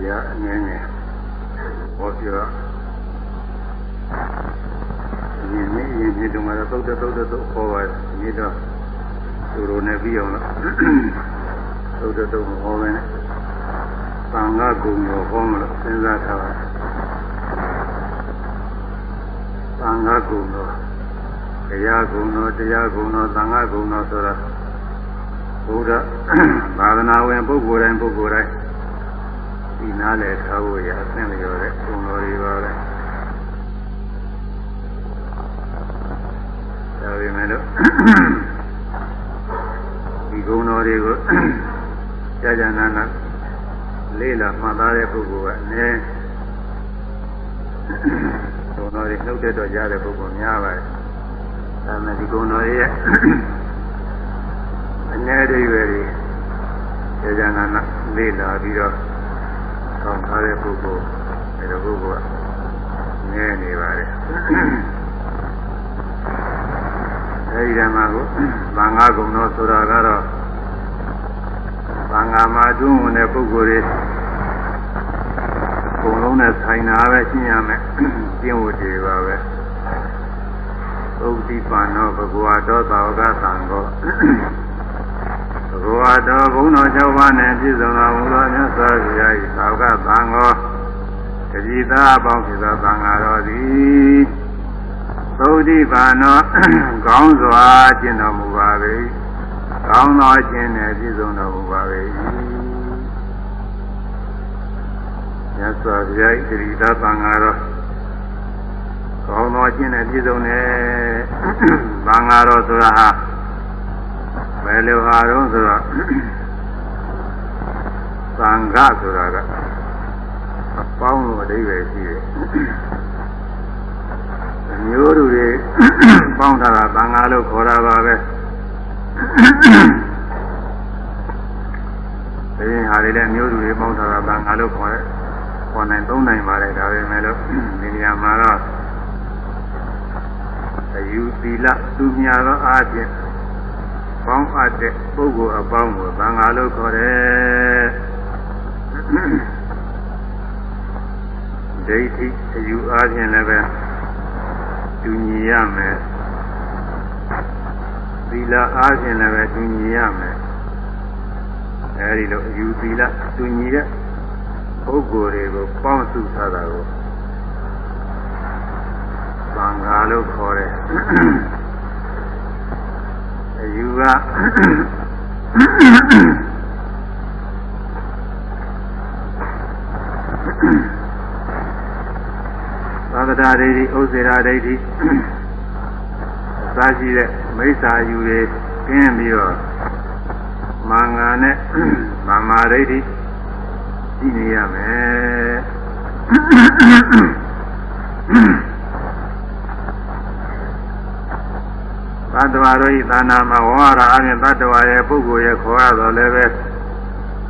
တရားအငင်းငယ်ဟောပြောယင်းနေယင်းဒီတုန်းကတော့သုတ်တုတ်တုတ်ခေါ်ပါဒီတော့သူတို့နဲ့ပြီးအောင်လားသုတ်တုတ်ဟောပဲနဲ့သံဃာကုံရောဟောမလို့စဉ်းစားထားပါသံဃာကုံရောတရားကုံရောတရားကုံရောသံဃာကုံရောဆိုတာဘုရားသာသနာဝင်ပုဂ္ဂိုလ်တိုင်းပုဂ္ဂိုလ်တိုင်း ဒီနားလဲထားဖို့ရအသင့်လျော်တဲ့ကုံတော်တွေပါပဲဒါပေမဲ့လို့ဒီကုံတော်တွေကိုကြာကြာနာနာလေးလာမှတ်သားတဲ့ပုဂ္ဂိုလ်ကအနည်းကုံတော်တွေနှုတ်တဲ့တော့ရတဲ့ပုဂ္ဂိုလ်များပါတယ်ဒါမဲ့ဒီကုံတော်ရဲ့အနည်းတွေပဲကြာကြာနာနာလေးလာပြီးတော့ ကောင်းထားတဲ့ပုဂ္ဂိုလ်အဲလိုပုဂ္ဂိုလ်ကငဲနေပါတယ်အဲဒီဓမ္မကိုသံဃာကုံတော်ဆိုတာကတော့သံဃာမှာအတွင်းဝင်တဲ့ပုဂ္ဂိုလ်တွေအကုန်လုံးနဲ့ဆိုင်တာပဲရှင်းရမယ်ကျင့်ဝတ်တွေပါပဲဥဒ္ဓိပန္နောဘဂဝါတော်သာဝကသံဃော ဘဂဝါတော်ဘုန်းတော်၆ပါးနဲ့ပြည့်စုံတော်မူသောမြတ်စွာဘုရား၏သာဝကသံဃောတတိသားအပေါင်းဖြစ်သောသံဃာတော်သည်သုဒ္ဓိပါနောကောင်းစွာကျင့်တော်မူပါ၏ကောင်းသောခြင်းနဲ့ပြည့်စုံတော်မူပါ၏မြတ်စွာဘုရား၏တတိသားသံဃာတော်ကောင်းသောခြင်းနဲ့ပြည့်စုံတဲ့သံဃာတော်ဆိုတာဟာဘ ယ်လိုဟာတော့ဆိုတော့သံဃဆိုတာကအပေါင်းလို့အဓိပ္ပာယ်ရှိတယ်မျိုးတို့တွေပေါင်းထားတာသံဃာလို့ခေါ်တာပါပဲဒီဟာတွေလည်းမျိုးတို့တွေပေါင်းထားတာသံဃာလို့ခေါ်တယ်ခေါ်နိုင်သုံးနိုင်ပါတယ်ဒါပေမဲ့လို့ဒီနေရာမှာတော့အယူသီလသူများသောအားဖြင့် ပေါင်းအပ်တဲ့ပုဂ္ဂိုလ်အပေါင်းကိုသံဃာလို့ခေါ်တယ်ဒိဋ္ဌိအယူအားဖြင့်လည်းပဲတူညီရမယ်သီလအားဖြင့်လည်းပဲတူညီရမယ်အဲဒီလိုအယူသီလတူညီတဲ့ပုဂ္ဂိုလ်တွေကိုပေါင်းစုထားတာကိုသံဃာလို့ခေါ်တယ်အယူ ကသာသနာဒိဋ္ဌိဥစ္စေရာဒိဋ္ဌိအစာရှိတဲ့မိစ္ဆာယူတွေကျင်းပြီးတော့မင်္ဂာနဲ့ဗမာဒိဋ္ဌိကြည့်နေရမယ် တ္တဝါတို့ဤသာနာမှာဝါရအပြင်သတ္တဝါရဲ့ပုဂ္ဂိုလ်ရဲ့ခေါ်ရတော့လည်းပဲ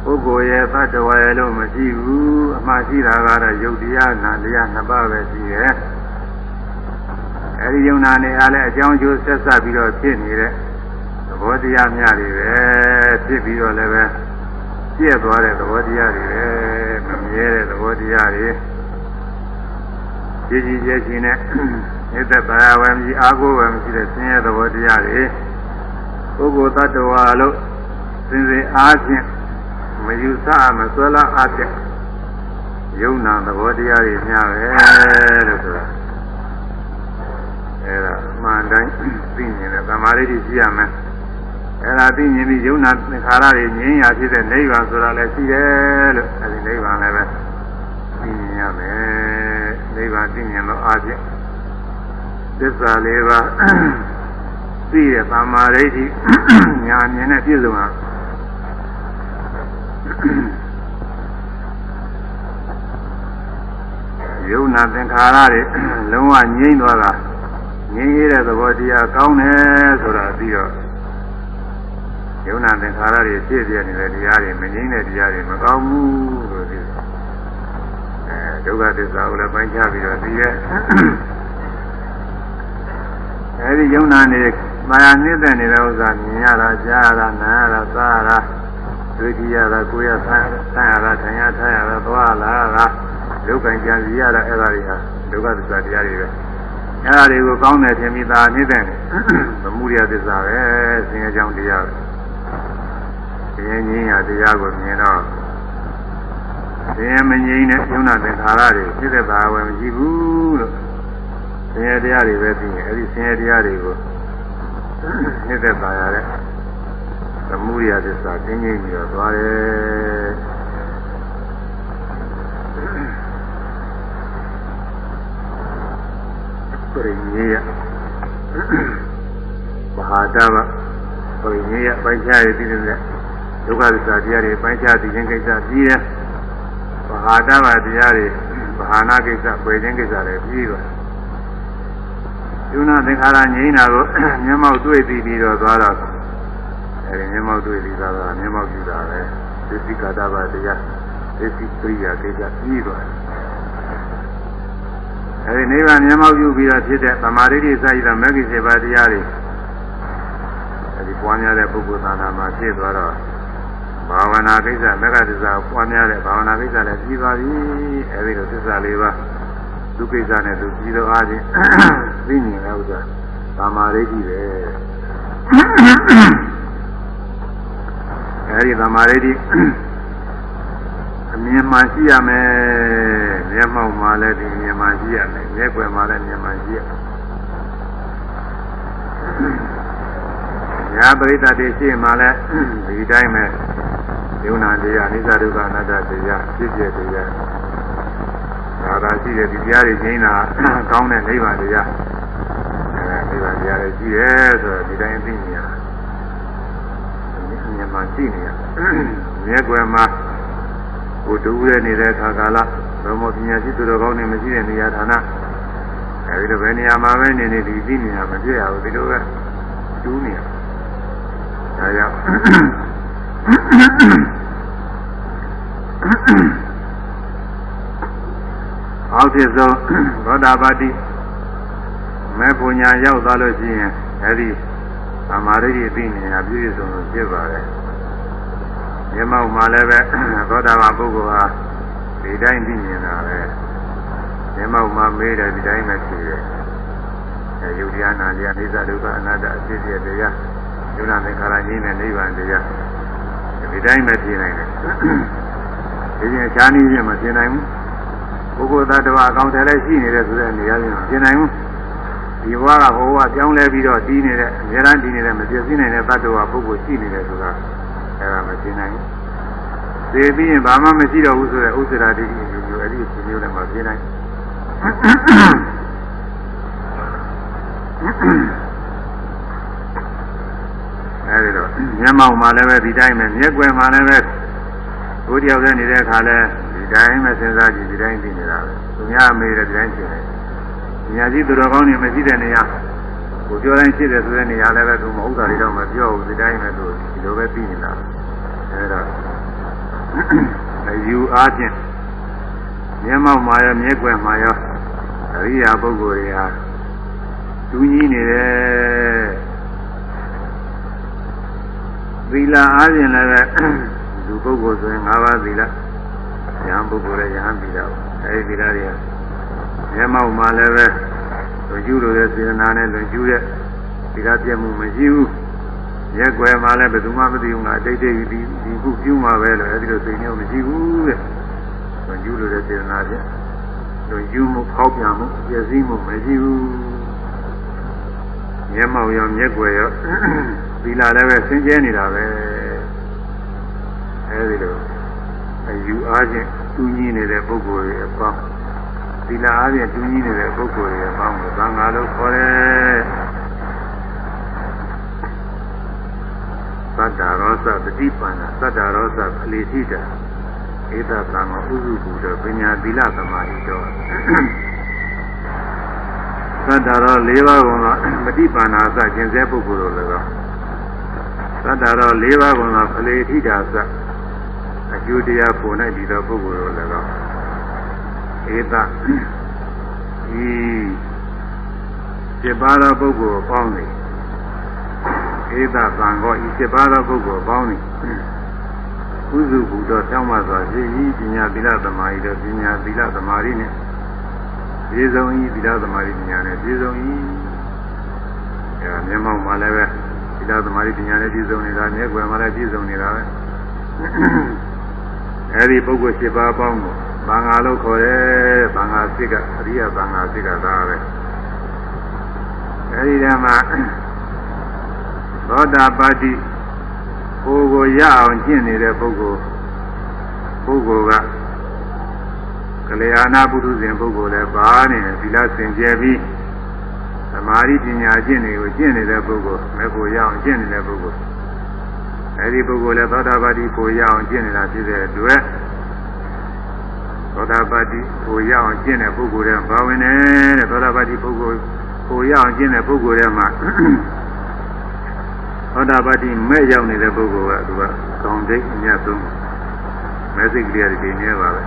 ပုဂ္ဂိုလ်ရဲ့သတ္တဝါရဲ့လို့မရှိဘူးအမှားရှိတာကတော့ယုတ်တရားနာတရားနှစ်ပါးပဲရှိရဲ့အဲဒီယုံနာနေအားလည်းအကြောင်းကျိုးဆက်ဆက်ပြီးတော့ဖြစ်နေတဲ့သဘောတရားများတွေပဲဖြစ်ပြီးတော့လည်းပဲပြည့်သွားတဲ့သဘောတရားတွေပဲမမြဲတဲ့သဘောတရားတွေကြီးကြီးကျယ်ကျယ်နဲ့ ဣသက်ပါရဝံကြီးအာကိုဝံရှိတဲ့ဆင်းရဲသဘောတရားတွေပုဂ္ဂိုလ်တ attva လို့စင်စစ်အားဖြင့်မယူဆမဆွဲလာအပ်တဲ့ယုံနာသဘောတရားတွေများပဲလို့ဆိုတာအဲဒါမှန်တိုင်းသိမြင်တဲ့သမာဓိရှိရမယ်အဲဒါသိမြင်ပြီးယုံနာသင်္ခါရတွေငြင်းရဖြစ်တဲ့နိဗ္ဗာန်ဆိုတာလည်းရှိတယ်လို့အဲဒီနိဗ္ဗာန်လည်းပဲသိမြင်ရမယ်နိဗ္ဗာန်သိမြင်လို့အားဖြင့် သစ္စာလေးပါးသိတဲ့သမာဓိညာမြင်တဲ့ပြည့်စုံတာယုံနာသင်္ခါရတွေလုံးဝငြိမ့်သွားတာငြိမ့်ရတဲ့သဘောတရားကောင်းတယ်ဆိုတာပြီးတော့ယုံနာသင်္ခါရတွေဖြစ်ပြနေတဲ့တရားတွေမငြိမ့်တဲ့တရားတွေမကောင်းဘူးလို့ဒီအဲဒုက္ခသစ္စာကိုလည်းပိုင်းခြားပြီးတော့သိရဲ့ အဲဒီယုံနာနေမာယာနှိမ့်တဲ့နေတဲ့ဥစ္စာမြင်ရတာကြားရတာနားရတာစားရတာတွေ့ကြရတာကိုယ်ရဆန်းဆန်းရတာထိုင်ရထားရတာသွားလာတာဒုက္ခကြံစီရတာအဲ့ဒါတွေဟာဒုက္ခသစ္စာတရားတွေပဲအဲ့ဒါတွေကိုကောင်းတယ်ထင်ပြီးသားနေတဲ့သမှုရသစ္စာပဲဆင်းရဲကြောင်းတရားပဲဆင်းရဲငြိမ်းရာတရားကိုမြင်တော့ဆင်းရဲမငြိမ်းတဲ့ယုံနာသင်္ခါရတွေဖြစ်တဲ့ဘာဝယ်မရှိဘူးလို့ ဆင်းရဲတရားတွေပဲသိရင်အဲ့ဒီဆင်းရဲတရားတွေကိုဖြစ်တဲ့ဘာရတဲ့သမှုရသစ္စာကျင်းကျင်းပြီးတော့သွားတယ်ပရိညေယမဟာတဗပရိညေယပိုင်ချရည်တည်တဲ့ဒုက္ခသစ္စာတရားတွေပိုင်ချတည်ခြင်းကိစ္စပြီးတယ်မဟာတဗတရားတွေမဟာနာကိစ္စပယ်ခြင်းကိစ္စတွေပြီးတော့ ယုံနာသင်္ခါရငြိမ်းတာကိုမျက်မှောက်တွေ့ပြီးပြီးတော့သွားတော့အဲဒီမျက်မှောက်တွေ့ပြီးသွားတာမျက်မှောက်ပြုတာပဲသစ္စည်းကာတဗတရားသစ္စည်းပရိယာကိစ္စပြီးသွားတယ်အဲဒီနိဗ္ဗာန်မျက်မှောက်ပြုပြီးတော့ဖြစ်တဲ့သမာဓိဋ္ဌိစာရည်သောမဂ္ဂင်7ပါးတရားတွေအဲဒီပွားများတဲ့ပုဂ္ဂိုလ်သာနာမှာဖြစ်သွားတော့ဘာဝနာကိစ္စမဂ္ဂသစ္စာပွားများတဲ့ဘာဝနာကိစ္စလည်းပြီးသွားပြီအဲဒီလိုသစ္စာလေးပါးဒုကိစ္စနဲ့သူပြီးတော့အားဖြင့် သိမြင်တဲ့ဥစ္စာသမာဓိဋ္ဌိပဲအဲဒီသမာဓိဋ္ဌိအမြင်မှရှိရမယ်မျက်မှောက်မှာလည်းဒီမြင်မှရှိရမယ်မျက်ွယ်မှာလည်းမြင်မှရှိရညာပရိသတ်တွေရှိမှလည်းဒီတိုင်းပဲယုံနာတရားအနိစ္စဒုက္ခအနတ္တတရားဖြစ်ဖြစ်တရားဒါသာရှိတဲ့ဒီတရားတွေကျင်းတာကောင်းတဲ့နိဗ္ဗာန်တရား အဲနိဗ္ဗာန်တရားတွေရှိရဲဆိုတော့ဒီတိုင်းသိနေရမြင်မှရှိနေရမျက်ွယ်မှာကိုတူးရနေတဲ့ခါကာလဘုံမပညာရှိသူတော်ကောင်းတွေမရှိတဲ့နေရာဌာနအဲဒီလိုပဲနေရာမှာပဲနေနေဒီသိနေရမပြည့်ရဘူးဒီလိုပဲတူးနေရဒါကြောင့်အောက်ဖြစ်ဆုံးသောတာပတိ မေပူညာရောက်သွားလို့ရှိရင်အဲဒီသမာဓိအသိဉာဏ်ပြည့်စုံလို့ဖြစ်ပါတယ်မျက်မှောက်မှာလည်းပဲသောတာပန်ပုဂ္ဂိုလ်ဟာဒီတိုင်းသိမြင်တာပဲမျက်မှောက်မှာမေးတယ်ဒီတိုင်းပဲဖြစ်တယ်အဲယုတ်တရားနာတရားအိသဒုက္ခအနတ္တအဖြစ်ဖြစ်တရားယုံနာသင်္ခါရကြီးနဲ့နိဗ္ဗာန်တရားဒီတိုင်းပဲဖြစ်နိုင်တယ်ဒီရင်ခြားနည်းချင်းမဖြစ်နိုင်ဘူးပုဂ္ဂိုလ်သတ္တဝါအကောင်တယ်လည်းရှိနေတဲ့ဆိုတဲ့နေရာချင်းမဖြစ်နိုင်ဘူး ဒီဘဝကဘဝပြောင်းလဲပြီးတော့တည်နေတဲ့အများအားတည်နေတဲ့မပြည့်စည်နိုင်တဲ့သတ္တဝါပုဂ္ဂိုလ်ရှိနေတယ်ဆိုတာအဲဒါမဖြစ်နိုင်ဘူးသေပြီးရင်ဘာမှမရှိတော့ဘူးဆိုတဲ့ဥစ္စာတိတိမျိုးမျိုးအဲ့ဒီအချိန်မျိုးလည်းမဖြစ်နိုင်အဲဒီတော့မျက်မှောက်မှာလည်းပဲဒီတိုင်းပဲမျက်ွယ်မှာလည်းပဲဘုရားရဲ့နေတဲ့အခါလဲဒီတိုင်းပဲစဉ်းစားကြည့်ဒီတိုင်းသိနေတာပဲသူများမေးတယ်ဒီတိုင်းရှင်းတယ် ညာကြီးသူတော်ကောင်းတွေမရှိတဲ့နေရာကိုပြောတိုင်းရှိတယ်ဆိုတဲ့နေရာလည်းပဲသူမဟုတ်တာတွေတော့မပြောဘူးဒီတိုင်းပဲသူဒီလိုပဲသိနေတာအဲဒါအယူအားဖြင့်မျက်မှောက်မှာရောမျက်ွယ်မှာရောအရိယာပုဂ္ဂိုလ်တွေဟာတူးကြီးနေတယ်သီလအားဖြင့်လည်းပဲလူပုဂ္ဂိုလ်ဆိုရင်၅ပါးသီလယဟန်ပုဂ္ဂိုလ်လည်းယဟန်သီလအဲဒီသီလတွေ မျက်မှောက်မှာလည်းပဲလူကျူးလို့တဲ့စေတနာနဲ့လူကျူးတဲ့သီလပြည့်မှုမရှိဘူးရက်ွယ်မှာလည်းဘယ်သူမှမသိဘူးငါတိတ်တိတ်ဒီဒီခုပြုမှာပဲလို့အဲဒီလိုသိနေမရှိဘူးတဲ့လူကျူးလို့တဲ့စေတနာဖြင့်လူကျူးမှုဖောက်ပြန်မှုပြည့်စည်မှုမရှိဘူးမျက်မှောက်ရောမျက်ွယ်ရောသီလလည်းပဲဆင်းကျဲနေတာပဲအဲဒီလိုအယူအားဖြင့်သူးကြီးနေတဲ့ပုဂ္ဂိုလ်ရဲ့အပေါင်း သီလအားဖြင့်သူးကြီးနေတဲ့ပုဂ္ဂိုလ်ရဲ့အပေါင်းကိုသံဃာလို့ခေါ်တယ်သတ္တရောသပฏิပန္နသတ္တရောသခလိတိတာဧတသံဃဥစုဘူတော်ပညာသီလသမာဓိတော်သတ္တရော၄ပါးကုန်သောပฏิပန္နာသကျင့်စေပုဂ္ဂိုလ်တို့လည်းသတ္တရော၄ပါးကုန်သောခလေထိတာသအကျိုးတရားပုံ၌ဒီသောပုဂ္ဂိုလ်တို့လည်းကော ဧတဤစေပါသောပုဂ္ဂိုလ်ပေါင်းသည်ဧတသံဃောဤစေပါသောပုဂ္ဂိုလ်ပေါင်းသည်ကုစုဘုဒ္ဓဆောင်းပါစွာဖြစ်ဤပညာသီလသမာဓိတို့ပညာသီလသမာဓိနဲ့ပြေဆုံးဤသီလသမာဓိပညာနဲ့ပြေဆုံးဤအဲမျက်မှောက်မှာလည်းပဲသီလသမာဓိပညာနဲ့ပြည့်စုံနေတာမျက်ွယ်မှာလည်းပြည့်စုံနေတာပဲအဲဒီပုဂ္ဂိုလ်7ပါးပေါင်းကို ဘာငါလို့ခေါ်တယ်ဘာငါစိတ်ကအရိယဘာငါစိတ်ကသာပဲအဲဒီတည်းမှာသောတာပတ္တိကိုယ်ကိုရအောင်ကျင့်နေတဲ့ပုဂ္ဂိုလ်ပုဂ္ဂိုလ်ကကလျာဏပုထုဇဉ်ပုဂ္ဂိုလ်လည်းပါနေတယ်သီလစင်ကြယ်ပြီးသမာဓိပညာကျင့်တွေကိုကျင့်နေတဲ့ပုဂ္ဂိုလ်မဲ့ကိုရအောင်ကျင့်နေတဲ့ပုဂ္ဂိုလ်အဲဒီပုဂ္ဂိုလ်လည်းသောတာပတ္တိကိုရအောင်ကျင့်နေတာဖြစ်တဲ့အတွက် သောတာပတ္တိကိုရအောင်ကျင့်တဲ့ပုဂ္ဂိုလ်တွေဘာဝင်တယ်တဲ့သောတာပတ္တိပုဂ္ဂိုလ်ကိုရအောင်ကျင့်တဲ့ပုဂ္ဂိုလ်တွေမှာသောတာပတ္တိမဲ့ရောက်နေတဲ့ပုဂ္ဂိုလ်ကသူကကောင်းတဲ့ညတ်ဆုံးမဲစိတ်ကလေးတွေနေပါပဲ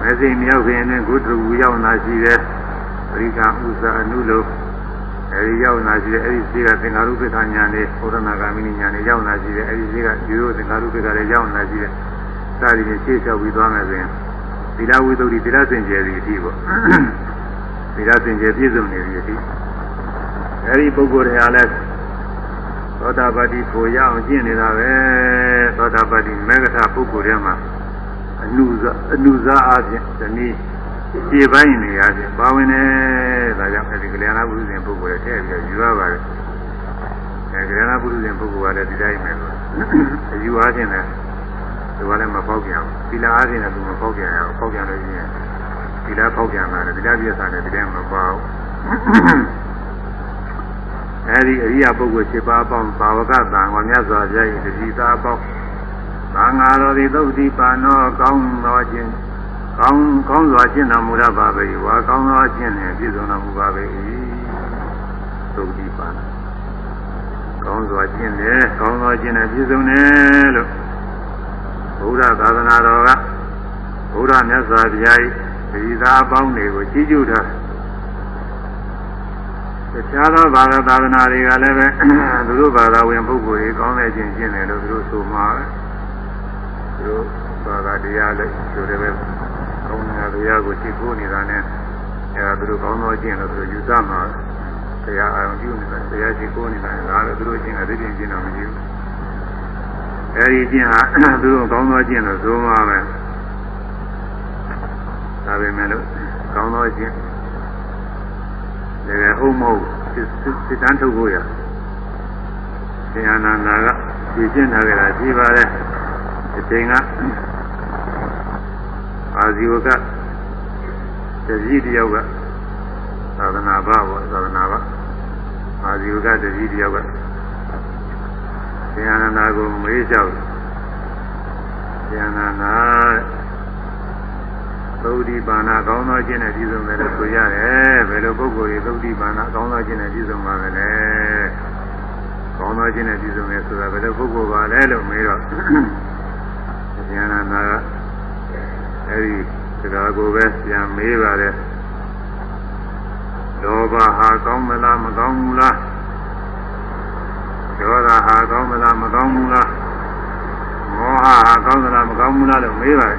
မဲစိတ်မြောက်ခင်နဲ့ဂုတ္တဝူရောက်လာရှိတဲ့ပရိက္ခဥစ္စာအနုလို့အဲဒီရောက်လာရှိတဲ့အဲဒီရှိကသင်္ဃာရုပ္ပခညာနဲ့ဘုရဏဂာမိနိညာနဲ့ရောက်လာရှိတဲ့အဲဒီရှိကယူရိုသင်္ဃာရုပ္ပခလည်းရောက်လာရှိတဲ့စာရည်နဲ့ရှေ့လျှောက်ပြီးသွားမယ်ဆိုရင် သီလဝိသုဒ္ဓိသီလစင်ကြယ်ဒီအထိပေါ့သီလစင်ကြယ်ပြည့်စုံနေပြီအထိအဲဒီပုဂ္ဂိုလ်တွေဟာလည်းသောတာပတိကိုရအောင်ကျင့်နေတာပဲသောတာပတိမေဃထပုဂ္ဂိုလ်တွေမှာအနုဇအနုဇအားဖြင့်ဒီနည်းခြေပိုင်းနေရဖြင့်ပါဝင်တယ်ဒါကြောင့်အဲဒီကလျာဏပုရုဇဉ်ပုဂ္ဂိုလ်တွေထည့်ပြီးယူရပါတယ်အဲကလျာဏပုရုဇဉ်ပုဂ္ဂိုလ်ကလည်းဒီတိုင်းပဲလို့အယူအားဖြင့်လည်း သူကလည်းမပေါက်ပြန်ဘူးသီလအားဖြင့်လည်းသူမပေါက်ပြန်ရဘူးပေါက်ပြန်လို့ရှိရင်သီလပေါက်ပြန်လာတယ်သီလပြည့်စုံတယ်ဒီတိုင်းမပေါက်အဲဒီအရိယပုဂ္ဂိုလ်7ပါးပေါင်းသာဝကသံဃာမြတ်စွာဘုရား၏တတိသားပေါင်းသံဃာတော်သည်သုတ်တိပါနောကောင်းသောခြင်းကောင်းကောင်းစွာကျင့်တော်မူရပါပေ၏ဝါကောင်းသောကျင့်နှင့်ပြည့်စုံတော်မူပါပေ၏သုတ်တိပါနောကောင်းစွာကျင့်တယ်ကောင်းသောကျင့်နဲ့ပြည့်စုံတယ်လို့ ဘုရားသာသနာတော်ကဘုရားမြတ်စွာဘုရား၏တတိသားအပေါင်းတွေကိုကြီးကျူးထားတခြားသောဘာသာသာသနာတွေကလည်းပဲသူတို့ဘာသာဝင်ပုဂ္ဂိုလ်တွေကောင်းတဲ့ခြင်းကျင့်တယ်လို့သူတို့ဆိုမှာပဲသူတို့ဘာသာတရားလည်းဆိုတယ်ပဲကောင်းတဲ့တရားကိုသိဖို့နေတာနဲ့အဲဒါသူတို့ကောင်းသောကျင့်လို့သူတို့ယူဆမှာတရားအာရုံပြုနေတာတရားသိဖို့နေတာဒါလည်းသူတို့ကျင့်တဲ့သိကျင့်တော့မကြည့်ဘူး အဲဒီကျင့်ဟာသူတို့ကောင်းသောကျင့်လို့ဆိုမှာပဲဒါပေမဲ့လို့ကောင်းသောကျင့်တကယ်ဟုတ်မဟုတ်စစ်တမ်းထုတ်ဖို့ရဆရာနန္ဒာကပြည့်ကျင့်ထားကြတာရှိပါတယ်အချိန်ကအာဇီဝကတတိတယောက်ကသာသနာ့ဘာပေါ့သာသနာ့ဘာအာဇီဝကတတိတယောက်က ဆရာနန္ဒာကိုမေးလျှောက်ဆရာနန္ဒာသုဒ္ဓိပါဏကောင်းသောခြင်းနဲ့ပြည့်စုံတယ်လို့ဆိုရတယ်ဘယ်လိုပုဂ္ဂိုလ်တွေသုဒ္ဓိပါဏကောင်းသောခြင်းနဲ့ပြည့်စုံပါမလဲကောင်းသောခြင်းနဲ့ပြည့်စုံတယ်ဆိုတာဘယ်လိုပုဂ္ဂိုလ်ပါလဲလို့မေးတော့ဉာဏနာကအဲဒီစကားကိုပဲပြန်မေးပါတယ်လောဘဟာကောင်းမလားမကောင်းဘူးလား ဒေါသဟာကောင်းမလားမကောင်းဘူးလားမောဟဟာကောင်းသလားမကောင်းဘူးလားလို့မေးပါတယ်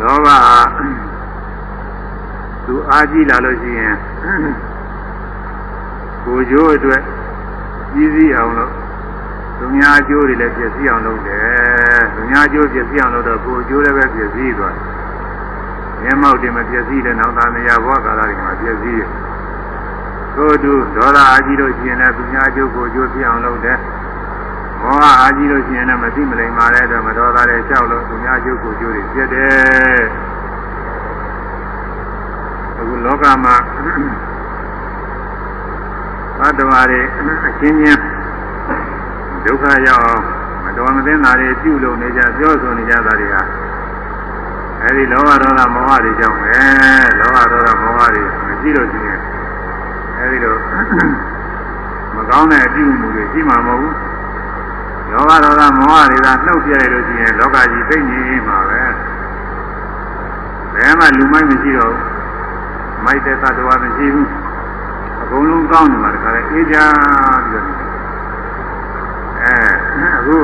လောဘဟာသူအားကြီးလာလို့ရှိရင်ကိုကျိုးအတွက်ကြီးစည်းအောင်လို့သူများအကျိုးတွေလည်းပြည့်စည်အောင်လုပ်တယ်သူများအကျိုးပြည့်စည်အောင်လုပ်တော့ကိုကျိုးလည်းပဲပြည့်စည်သွားတယ်မျက်မှောက်တင်မပြည့်စည်တဲ့နောက်သားနေရာဘောကာလတွေမှာပြည့်စည်တယ် သို့တူဒေါသအားကြီးလို့ရှိရင်လည်းသူများအကျိုးကိုကျိုးပြည့်အောင်လုပ်တယ်မောဟအားကြီးလို့ရှိရင်လည်းမသိမလိမ္မာတဲ့အတွက်မတော်တာတွေလျှောက်လို့သူများကျိုးကိုကျိုးတွေဖြစ်တယ်အခုလောကမှာသတ္တဝါတွေအချင်းချင်းဒုက္ခရောက်အောင်မတော်မသင့်တာတွေပြုလုပ်နေကြပြောဆိုနေကြတာတွေဟာအဲဒီလောဘဒေါသမောဟတွေကြောင့်ပဲလောဘဒေါသမောဟတွေမရှိလို့ရှိရင် အဲဒီလိုမကောင်းတဲ့အပြုအမူတွေရှိမှာမဟုတ်ဘူးလောဘဒေါသမောဟတွေကနှုတ်ပြရလို့ရှိရင်လောကကြီးသိမ့်နေမှာပဲဘယ်မှလူမိုက်မရှိတော့မိုက်တဲ့သတ္တဝါမရှိဘူးအကုန်လုံးကောင်းနေမှာတခါလေအေးချပြီးတော့အဲအခု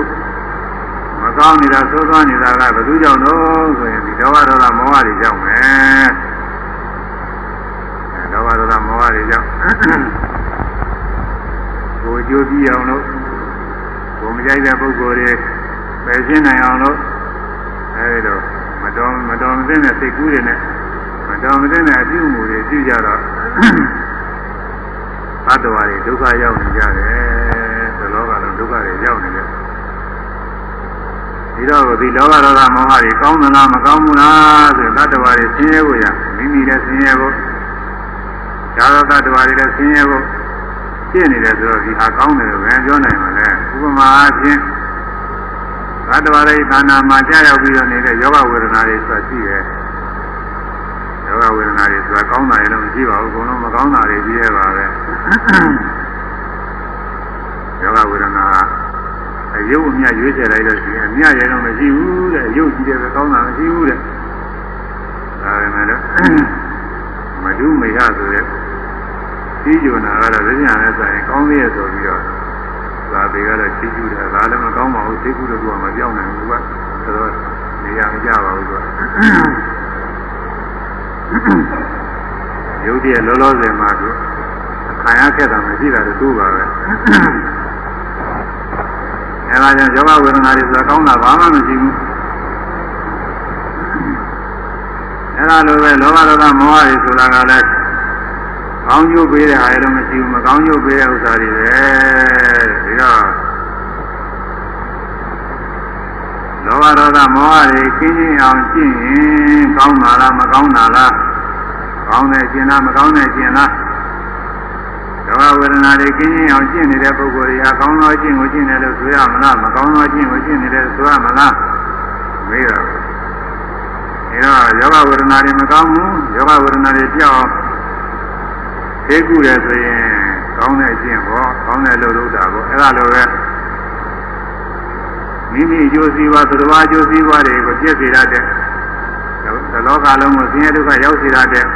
မကောင်းနေတာသိုးသွားနေတာကဘယ်သူကြောင့်လို့ဆိုရင်ဒီဒေါသဒေါသမောဟတွေကြောင့်ပဲ ဒေါသမောဟတွေကြောင့်ကိုကြိုးပြီးအောင်လို့ကိုမကြိုက်တဲ့ပုဂ္ဂိုလ်တွေပယ်ရှင်းနိုင်အောင်လို့အဲဒီတော့မတော်မတော်မသိတဲ့စိတ်ကူးတွေနဲ့မတော်မသိတဲ့အပြုအမူတွေပြုကြတော့ဘတ်တော်တွေဒုက္ခရောက်နေကြတယ်ဒီလောကလုံးဒုက္ခတွေရောက်နေတယ်ဒီတော့ဒီလောဘဒေါသမောဟတွေကောင်းသလားမကောင်းဘူးလားဆိုရင်တတ္တဝါတွေဆင်းရဲဖို့ရမိမိလည်းဆင်းရဲဖို့ ဇာတတ္တဝါတွေလည်းဆင်းရဲဖို့ဖြစ်နေတယ်ဆိုတော့ဒီဟာကောင်းတယ်လို့ပဲပြောနိုင်ပါလေဥပမာအားဖြင့်တတ္တဝါတွေဌာနမှာကြာရောက်ပြီးတော့နေတဲ့ယောဂဝေဒနာတွေဆိုတာရှိတယ်ယောဂဝေဒနာတွေဆိုတာကောင်းတာရင်တော့မရှိပါဘူးအကုန်လုံးမကောင်းတာတွေကြီးရပါပဲယောဂဝေဒနာအယုတ်အမြရွေးချယ်လိုက်လို့ရှိရင်အမြရတော့မရှိဘူးတဲ့အယုတ်ကြီးတယ်ပဲကောင်းတာမရှိဘူးတဲ့ဒါပေမဲ့လို့မဒုမေဟဆိုတဲ့ ကြီးကျုံတာကတော့သိညာနဲ့ဆိုရင်ကောင်းသေးရဲ့ဆိုပြီးတော့သာပေကတော့ကြီးကျူတယ်ဒါလည်းမကောင်းပါဘူးသိကုလို့ကမပြောင်းနိုင်ဘူးကဆိုတော့နေရာမကြပါဘူးကယုတ်တည်းလောလောဆယ်မှာသူခံရခဲ့တာမရှိတာတူပါပဲအဲဒါကြောင့်ယောဂဝေဒနာတွေဆိုတာကောင်းတာဘာမှမရှိဘူးအဲဒါလိုပဲလောဘဒေါသမောဟတွေဆိုတာကလည်း ကောင်းကျိုးပေးတဲ့ဟာလည်းမရှိဘူးမကောင်းကျိုးပေးတဲ့ဥစ္စာတွေပဲဒီတော့လောဘဒေါသမောဟတွေကျင်းချင်းအောင်ကျင့်ရင်ကောင်းတာလားမကောင်းတာလားကောင်းတဲ့ကျင့်လားမကောင်းတဲ့ကျင့်လားဒုက္ခဝေဒနာတွေကျင်းချင်းအောင်ကျင့်နေတဲ့ပုဂ္ဂိုလ်တွေဟာကောင်းသောကျင့်ကိုကျင့်တယ်လို့ဆိုရမလားမကောင်းသောကျင့်ကိုကျင့်နေတယ်ဆိုရမလားမေးတာအဲတော့ယောဂဝေဒနာတွေမကောင်းဘူးယောဂဝေဒနာတွေပြောင်း သိကုတယ်ဆိုရင်ကောင်းတဲ့အကျင့်ပေါ့ကောင်းတဲ့လုပ်လို့တာပေါ့အဲ့ဒါလိုပဲမိမိအကျိုးစီးပွားသူတော်ဘာအကျိုးစီးပွားတွေကိုပြည့်စေရတဲ့ဒီလောကလုံးကိုဆင်းရဲဒုက္ခရောက်စေရတဲ့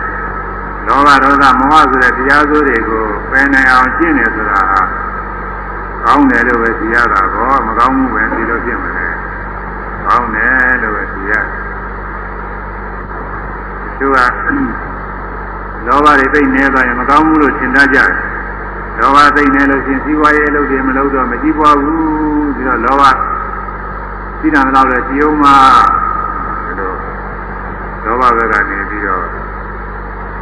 လောဘဒေါသမောဟဆိုတဲ့တရားစိုးတွေကိုပယ်နိုင်အောင်ကျင့်နေဆိုတာဟာကောင်းတယ်လို့ပဲသိရတာကောမကောင်းမှုပဲဒီလိုဖြစ်မလဲကောင်းတယ်လို့ပဲသိရတယ်သူက လောဘတွေသိနေသွားရင်မကောင်းဘူးလို့ထင်တတ်ကြတယ်လောဘသိနေလို့ရှင်စီးပွားရေးအလုပ်တွေမလုပ်တော့မကြည့်ပွားဘူးပြီးတော့လောဘသိတာမလို့လဲစီအောင်မှာဒီလိုလောဘဘက်ကနေပြီးတော့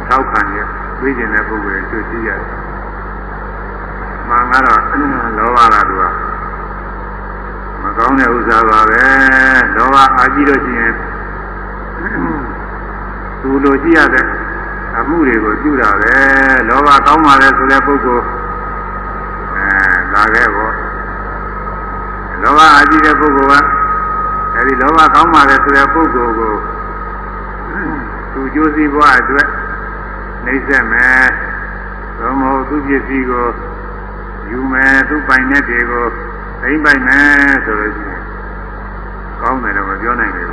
ထောက်ခံရပြီးကျင်တဲ့ပုဂ္ဂိုလ်တွေတွေ့ရှိရတယ်။မှန်ကတော့လောဘကသူကမကောင်းတဲ့ဥစ္စာပါပဲ။လောဘအာကြည့်လို့ရှိရင်သူလိုကြည့်ရတဲ့ အမှုတွေကိုပြုတာပဲ။လောဘကောင်းပါလေဆိုတဲ့ပုဂ္ဂိုလ်အဲလာခဲ့ပေါ့။လောဘအာကြည့်တဲ့ပုဂ္ဂိုလ်ကအဲဒီလောဘကောင်းပါလေဆိုတဲ့ပုဂ္ဂိုလ်ကိုသူကြိုးစည်းပွားအတွက်နှိမ့်ဆက်မယ်သို့မဟုတ်သူပစ္စည်းကိုယူမယ်သူပိုင်တဲ့တွေကိုသိမ့်ပိုင်မယ်ဆိုလို့ရှိရင်ကောင်းတယ်တော့မပြောနိုင်ဘူး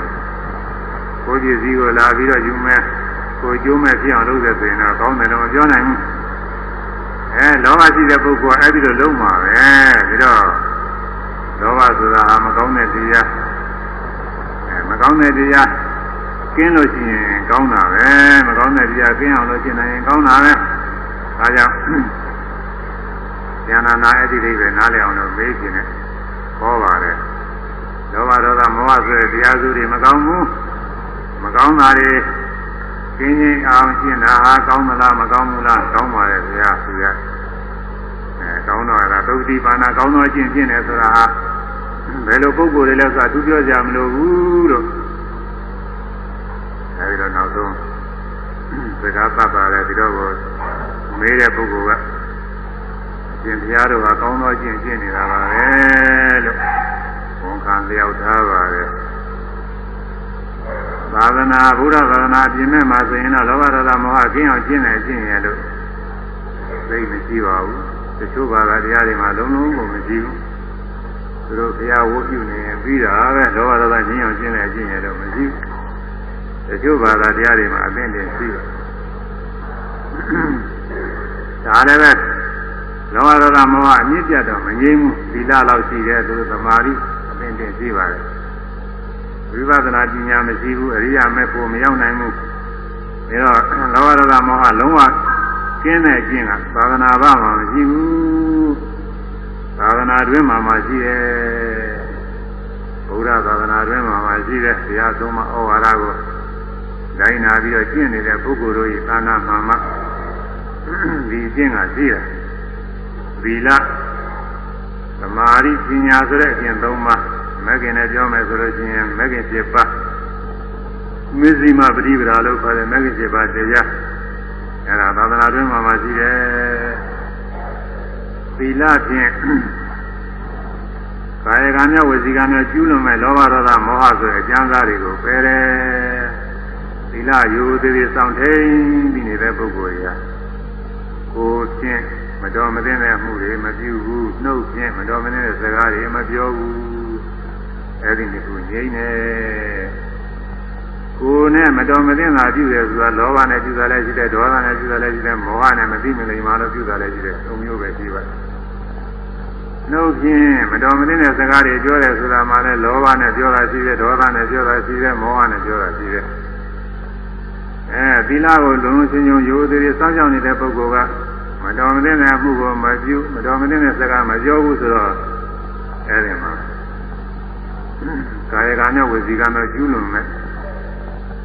ကိုပစ္စည်းကိုလာပြီးတော့ယူမယ် ကိုကျိုးမဲ့ဖြစ်အောင်လုပ်တယ်ဆိုရင်တော့ကောင်းတယ်တော့မပြောနိုင်ဘူးအဲလောဘရှိတဲ့ပုဂ္ဂိုလ်အဲ့ဒီလိုလုံးမှာပဲပြီးတော့လောဘဆိုတာမကောင်းတဲ့တရားအဲမကောင်းတဲ့တရားကင်းလို့ရှိရင်ကောင်းတာပဲမကောင်းတဲ့တရားကင်းအောင်လို့ရှင်းနိုင်ရင်ကောင်းတာပဲဒါကြောင့်ဉာဏနာအဲ့ဒီလေးပဲနားလည်အောင်လို့မေးခြင်းနဲ့ဟောပါတယ်လောဘဒေါသမောဟဆိုတဲ့တရားစုတွေမကောင်းဘူးမကောင်းတာတွေ ကင်းချင်းအောင်ရှင်းတာဟာကောင်းမလားမကောင်းဘူးလားကောင်းပါရဲ့ဗျာသူရအဲကောင်းတော့လားသုတိပါဏကောင်းတော့ရှင်းရှင်းတယ်ဆိုတာဟာဘယ်လိုပုံကိုယ်တွေလဲဆိုတာသူပြောကြမလို့ဘူးလို့အဲဒီတော့နောက်ဆုံးစကားပတ်ပါတယ်ဒီတော့ကိုမေးတဲ့ပုဂ္ဂိုလ်ကရှင်ဘုရားတို့ကကောင်းသောကျင့်ကျင့်နေတာပါပဲလို့ဝန်ခံလျောက်ထားပါတယ် သာသနာဘုရားသာသနာပြင်မဲ့မှာဆိုရင်တော့လောဘဒေါသမောဟကင်းအောင်ကျင့်တယ်ကျင့်ရလို့သိမရှိပါဘူးတချို့ဘာသာတရားတွေမှာလုံးလုံးကိုမရှိဘူးသူတို့ဘုရားဝုပြုနေရင်ပြီးတာပဲလောဘဒေါသကျင့်အောင်ကျင့်တယ်ကျင့်ရတော့မရှိဘူးတချို့ဘာသာတရားတွေမှာအသင့်တင်ရှိတယ်ဒါလည်းပဲလောဘဒေါသမောဟအမြင့်ပြတ်တော့မငြိမ်းဘူးသီလလောက်ရှိတယ်သူတို့သမာဓိအသင့်တင်ရှိပါတယ် ဝိပဿနာပညာမရှိဘူးအရိယာမေဖို့မရောက်နိုင်ဘူးဒါတော့လောဘဒေါသမောဟလုံးဝကျင်းတဲ့အကျင့်ကသာသနာ့ဘာမှမရှိဘူးသာသနာတွင်မှမရှိရဲ့ဘုရားသာသနာတွင်မှမရှိတဲ့ဘုရားသုံးမဩဝါဒကိုဒိုင်းနာပြီးတော့ကျင့်နေတဲ့ပုဂ္ဂိုလ်တို့၏သာနာမှမှဒီအကျင့်ကရှိတယ်သီလသမာဓိပညာဆိုတဲ့အကျင့်သုံးပါး မဂ္ဂင်နဲ့ပြောမယ်ဆိုလို့ရှိရင်မဂ္ဂင်7ပါးမစ္စည်းမပရိပဒါလို့ခေါ်တဲ့မဂ္ဂင်7ပါးတရားအဲဒါသာသနာတွင်မှာမရှိတယ်သီလဖြင့်ကာယကံနဲ့ဝစီကံနဲ့ကျူးလွန်မဲ့လောဘဒေါသမောဟဆိုတဲ့အကျမ်းစာတွေကိုပယ်တယ်သီလယူသေးသေးစောင့်ထိန်ပြီးနေတဲ့ပုဂ္ဂိုလ်ကြီးကိုဖြင့်မတော်မသင့်တဲ့မှုတွေမပြုဘူးနှုတ်ဖြင့်မတော်မသင့်တဲ့စကားတွေမပြောဘူး အဲ့ဒီနှစ်ခုငြိမ့်နေကိုယ်နဲ့မတော်မသင့်တာပြုတယ်ဆိုတာလောဘနဲ့ပြုတာလည်းရှိတယ်ဒေါသနဲ့ပြုတာလည်းရှိတယ်မောဟနဲ့မသိမလိမ္မာလို့ပြုတာလည်းရှိတယ်သုံးမျိုးပဲရှိပါတယ်နှုတ်ဖြင့်မတော်မသင့်တဲ့စကားတွေပြောတယ်ဆိုတာမှလည်းလောဘနဲ့ပြောတာရှိတယ်ဒေါသနဲ့ပြောတာရှိတယ်မောဟနဲ့ပြောတာရှိတယ်အဲသီလကိုလုံးလုံးချင်းချင်းရိုးသေးသေးစောင့်ရှောက်နေတဲ့ပုဂ္ဂိုလ်ကမတော်မသင့်တဲ့အမှုကိုမပြုမတော်မသင့်တဲ့စကားမပြောဘူးဆိုတော့အဲဒီမှာ ကာယကံနဲ့ဝစီကံတို့ကျူးလွန်မဲ့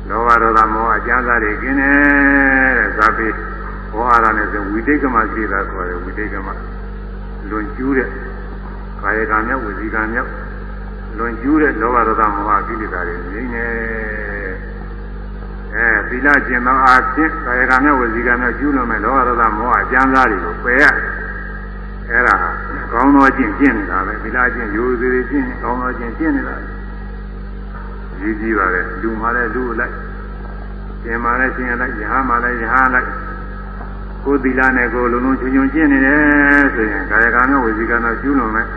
လောဘဒေါသမောဟအကျဉ်းစားတွေกินတဲ့ဇာပိဝါရနဲ့ဆိုဝိတိတ်ကမရှိတာခေါ်တယ်ဝိတိတ်ကမလွန်ကျူးတဲ့ကာယကံနဲ့ဝစီကံနဲ့လွန်ကျူးတဲ့လောဘဒေါသမောဟကိလေသာတွေငြိမ့်နေအဲသီလကျင့်သောအားဖြင့်ကာယကံနဲ့ဝစီကံနဲ့ကျူးလွန်မဲ့လောဘဒေါသမောဟအကျဉ်းစားတွေကိုပယ်ရ အဲ့ဒါကောင်းသောကျင့်ကျင့်နေတာပဲသီလကျင့်ရိုးသေးကျင့်ကောင်းသောကျင့်ကျင့်နေတာကြီးကြီးပါလေလူမှလည်းလူလိုက်ရှင်မှလည်းရှင်လိုက်ယဟမှလည်းယဟလိုက်ကိုယ်သီလနဲ့ကိုယ်လုံးလုံးချုံချုံကျင့်နေတယ်ဆိုရင်ကာယကံနဲ့ဝစီကံနဲ့ကျူးလွန်မဲ့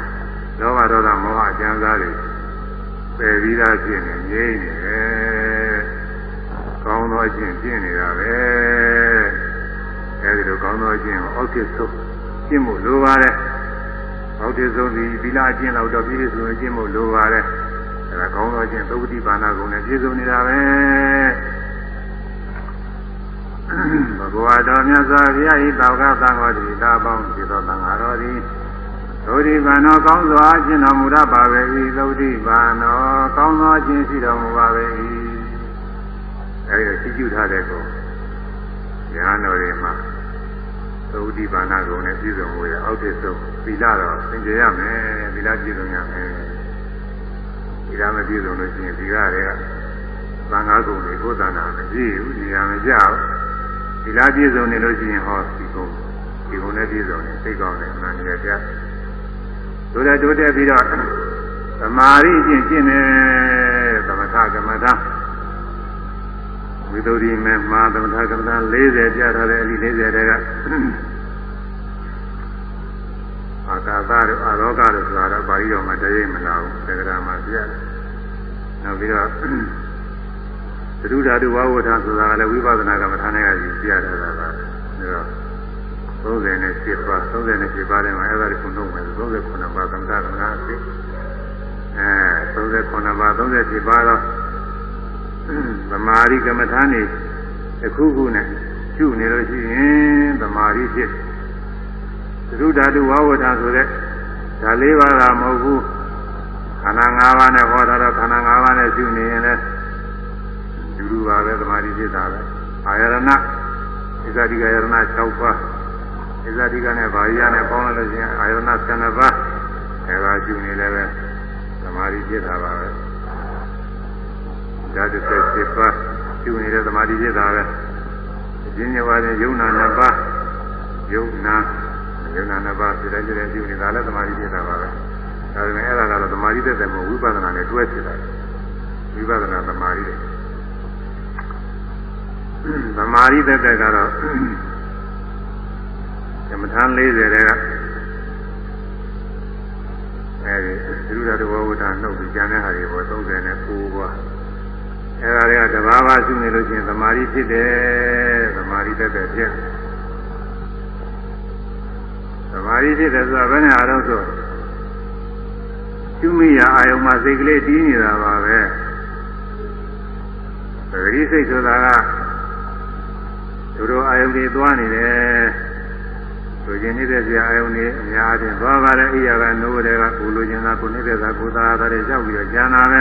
လောဘဒေါသမောဟအကျဉ်းစားတွေပယ်ပြီးသားဖြစ်နေငြိမ့်နေတယ်ကောင်းသောအကျင့်ကျင့်နေတာပဲအဲဒီလိုကောင်းသောအကျင့်ကိုအောက်ကျဆုံး ကျင့်ဖို့လိုပါတယ်အောက်ကျဆုံးဒီသီလအကျင့်လောက်တော့ပြည့်စုံကျင့်ဖို့လိုပါတယ်အဲဒါကောင်းသောအကျင့်သုပတိပါဏဂုဏ်နဲ့ပြည့်စုံနေတာပဲဘဂဝါတော်မြတ်စွာဘုရားဤတောကသံဃောတိသာပေါင်းဖြစ်သောသံဃာတော်သည်သုတိပါဏောကောင်းစွာကျင့်တော်မူရပါပဲ၏သုတိပါဏောကောင်းသောအကျင့်ရှိတော်မူပါပဲ၏အဲဒီရှိကျထားတဲ့ကိုညာတော်တွေမှာ သုတိပါဏဂုံနဲ့ပြည့်စုံလို့ရအောက်တည်းဆုံးသီလတော့သင်ကြရမယ်သီလပြည့်စုံရမယ်သီလမပြည့်စုံလို့ရှိရင်ဒီကတွေကသံဃာဂုံတွေကိုယ်တဏ္ဍာမကြည့်ဘူးဒီကမကြောက်သီလပြည့်စုံနေလို့ရှိရင်ဟောဒီကုံဒီကုံနဲ့ပြည့်စုံနေစိတ်ကောင်းတယ်အမှန်တရားကြတို့တဲ့တို့တဲ့ပြီးတော့သမာဓိကျင့်ကျင့်နေသမထကမ္မထာ ဝိသုဒ္ဓိမေမှာသမထကမ္မထာ40ပြထားတဲ့အဲဒီ40တဲကအာကာသတို့အာရောဂတို့ဆိုတာတော့ပါဠိတော်မှာတရိပ်မလာဘူးသေကရာမှာပြရတယ်နောက်ပြီးတော့သရုဓာတုဝဝဋ္ဌဆိုတာကလည်းဝိပဿနာကမ္မထာနဲ့ကကြီးပြရတာပါဒါတော့37ပါး37ပါးထဲမှာအဲ့ဒါကိုနှုတ်မယ်39ပါးသမ္မာကမ္မထာအဖြစ်အဲ39ပါး37ပါးတော့ သမာဓိကမ္မထာနေတစ်ခုခုနဲ့ကျุနေလို့ရှိရင်သမာဓိဖြစ်သရုဓာတုဝဝဋ္ဌဆိုတဲ့ဒါလေးပါးကမဟုတ်ဘူးခန္ဓာ၅ပါးနဲ့ဟောတာတော့ခန္ဓာ၅ပါးနဲ့ကျุနေရင်လည်းလူလူပါပဲသမာဓိဖြစ်တာပဲအာယရဏဣဇာတိကယရဏ6ပါးဣဇာတိကနဲ့ဘာရိယနဲ့ပေါင်းလိုက်လို့ရှိရင်အာယရဏ12ပါးအဲဒါကျุနေလည်းပဲသမာဓိဖြစ်တာပါပဲ ဓာတ်17ပါးကျุနေတဲ့သမာဓိဖြစ်တာပဲအချင်းချင်းပါတဲ့ယုံနာ2ပါးယုံနာယုံနာ2ပါးစိတ်တိုင်းစိတ်တိုင်းကျุနေတာလည်းသမာဓိဖြစ်တာပါပဲဒါပေမဲ့အဲ့ဒါကတော့သမာဓိတဲ့တယ်မဟုတ်ဝိပဿနာနဲ့တွဲဖြစ်တာဝိပဿနာသမာဓိတဲ့သမာဓိသက်သက်ကတော့ကမ္မထာ40တဲ့ကအဲဒီသရုဒ္ဓဝဝဋ္ဌနှုတ်ပြီးကျန်တဲ့ဟာတွေပေါ်39ပါး အဲဒါတွေကတဘာဝရှိနေလို့ရှိရင်သမာဓိဖြစ်တယ်သမာဓိသက်သက်ဖြစ်သမာဓိဖြစ်တယ်ဆိုတာဘယ်နဲ့အားလို့ဆိုကျွမိရအာယုံမှာစိတ်ကလေးတီးနေတာပါပဲပဂရိစိတ်ဆိုတာကသူတို့အာယုန်တွေသွားနေတယ်ဆိုခြင်းနေတဲ့ဆရာအာယုန်တွေအများအပြားသွားပါတဲ့အိယာကနိုးတဲ့ကကိုလိုချင်တာကိုနေတဲ့သာကိုသာသာတွေရောက်ပြီးတော့ကျန်တာပဲ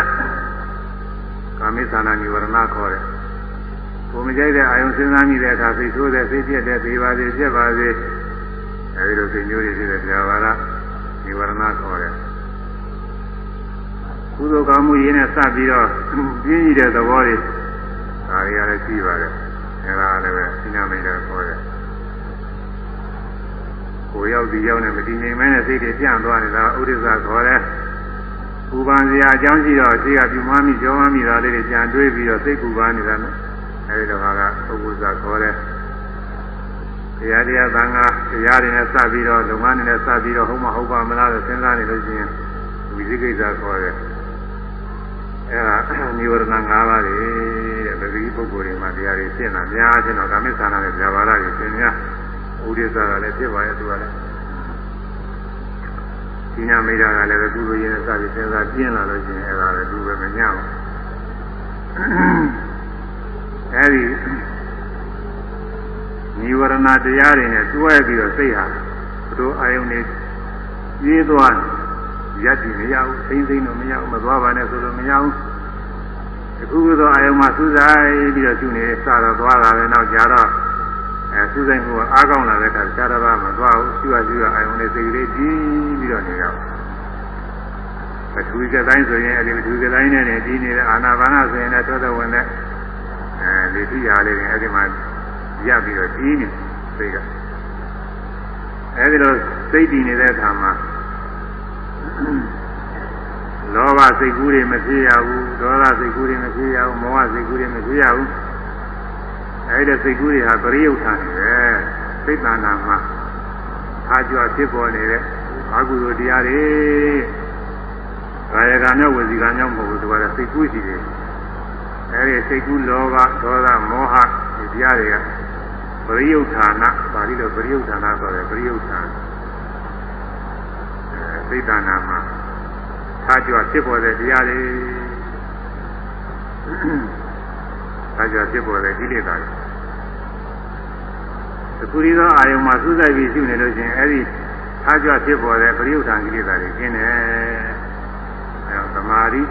ကာမိသနာနိဝရဏခေါ်တယ်ကိုမကြိုက်တဲ့အာယုန်စဉ်းစားမိတဲ့အခါစိတ်ဆိုးတဲ့စိတ်ပြက်တဲ့ဒီပါစေပြက်ပါစေအဲဒီလိုစိတ်မျိုးတွေဖြစ်တဲ့ဆရာဘာကနိဝရဏခေါ်တယ်ကုသိုလ်ကောင်းမှုရင်းနဲ့စပြီးတော့ပြင်းကြီးတဲ့သဘောတွေဒါတွေကလည်းရှိပါတယ်အဲဒါလည်းပဲစိနာမိတ်တယ်ခေါ်တယ်ကိုရောက်ဒီရောက်နဲ့မတည်ငြိမ်မဲနဲ့စိတ်တွေပြန့်သွားနေတာဥဒိစ္စခေါ်တယ် ပူပန်စရာအကြောင်းရှိတော့ရှိကပြမမိကြောမမိတာလေးတွေကြံတွေးပြီးတော့စိတ်ပူပန်နေတာနော်အဲဒီတော့ကပုဂ္ဂိုလ်စာခေါ်တယ်တရားတရားသံဃာတရားတွေနဲ့စပြီးတော့လုံငန်းတွေနဲ့စပြီးတော့ဟုတ်မဟုတ်ပါမလားလို့စဉ်းစားနေလို့ရှိရင်ဝိသိကိစ္စခေါ်တယ်အဲဒါနိဝရဏ၅ပါးတွေတဲ့ပဂတိပုဂ္ဂိုလ်တွေမှာတရားတွေရှင်းတာများချင်းတော့ကာမိသနာနဲ့ဇာဘာရတွေရှင်းများဥဒိစ္စကလည်းဖြစ်ပါရဲ့သူကလည်း ဒီနာမိတာကလည်းပဲသူ့လိုရင်းနဲ့စပြီးစဉ်းစားပြင်းလာလို့ရှိရင်အဲဒါလည်းသူပဲမညံ့ဘူးအဲဒီနိဝရဏတရားတွေနဲ့တွဲပြီးတော့စိတ်ဟာဘုတို့အာယုန်တွေပြေးသွားရက်တည်မရဘူးသိသိတော့မရဘူးမသွားပါနဲ့ဆိုလို့မရဘူးအခုသောအာယုံမှာစူးစိုက်ပြီးတော့သူနေစတော့သွားတာလည်းနောက်ကြတော့ အဲစူးစိုက်မှုကအားကောင်းလာတဲ့အခါခြားတစ်ပါးမသွားဘူးရှိရရှိရအာယုံနဲ့စိတ်ကလေးကြီးပြီးတော့နေတော့ပထဝီကတိုင်းဆိုရင်အဲဒီပထဝီကတိုင်းနဲ့နေပြီးနေတဲ့အာနာပါနဆိုရင်လည်းသောတဝင်တဲ့အဲလေတိရာလေးတွေအဲဒီမှာရပ်ပြီးတော့ကြီးနေစိတ်ကအဲဒီလိုစိတ်တည်နေတဲ့အခါမှာလောဘစိတ်ကူးတွေမဖြစ်ရဘူးဒေါသစိတ်ကူးတွေမဖြစ်ရဘူးမောဟစိတ်ကူးတွေမဖြစ်ရဘူး အဲဒီစိတ်ကူးတွေဟာပရိယုဌာန်တွေပဲစိတ်တဏ္ဍာမှာအာကြွဖြစ်ပေါ်နေတဲ့အာဟုသောတရားတွေကာယကံနဲ့ဝစီကံကြောင့်မဟုတ်ဘူးသူကစိတ်ကူးရှိတယ်အဲဒီစိတ်ကူးလောဘဒေါသမောဟဒီတရားတွေကပရိယုဌာနပါဠိလိုပရိယုဌာနဆိုတယ်ပရိယုဌာနစိတ်တဏ္ဍာမှာထားကြွဖြစ်ပေါ်တဲ့တရားတွေ ထားကြွဖြစ်ပေါ်တဲ့ကိလေသာတွေအခုဒီသောအာယုံမှာစူးစိုက်ပြီးရှုနေလို့ချင်းအဲ့ဒီထားကြွဖြစ်ပေါ်တဲ့ပရိယုဌာန်ကိလေသာတွေကျင်းတယ်အဲတော့သမာဓိ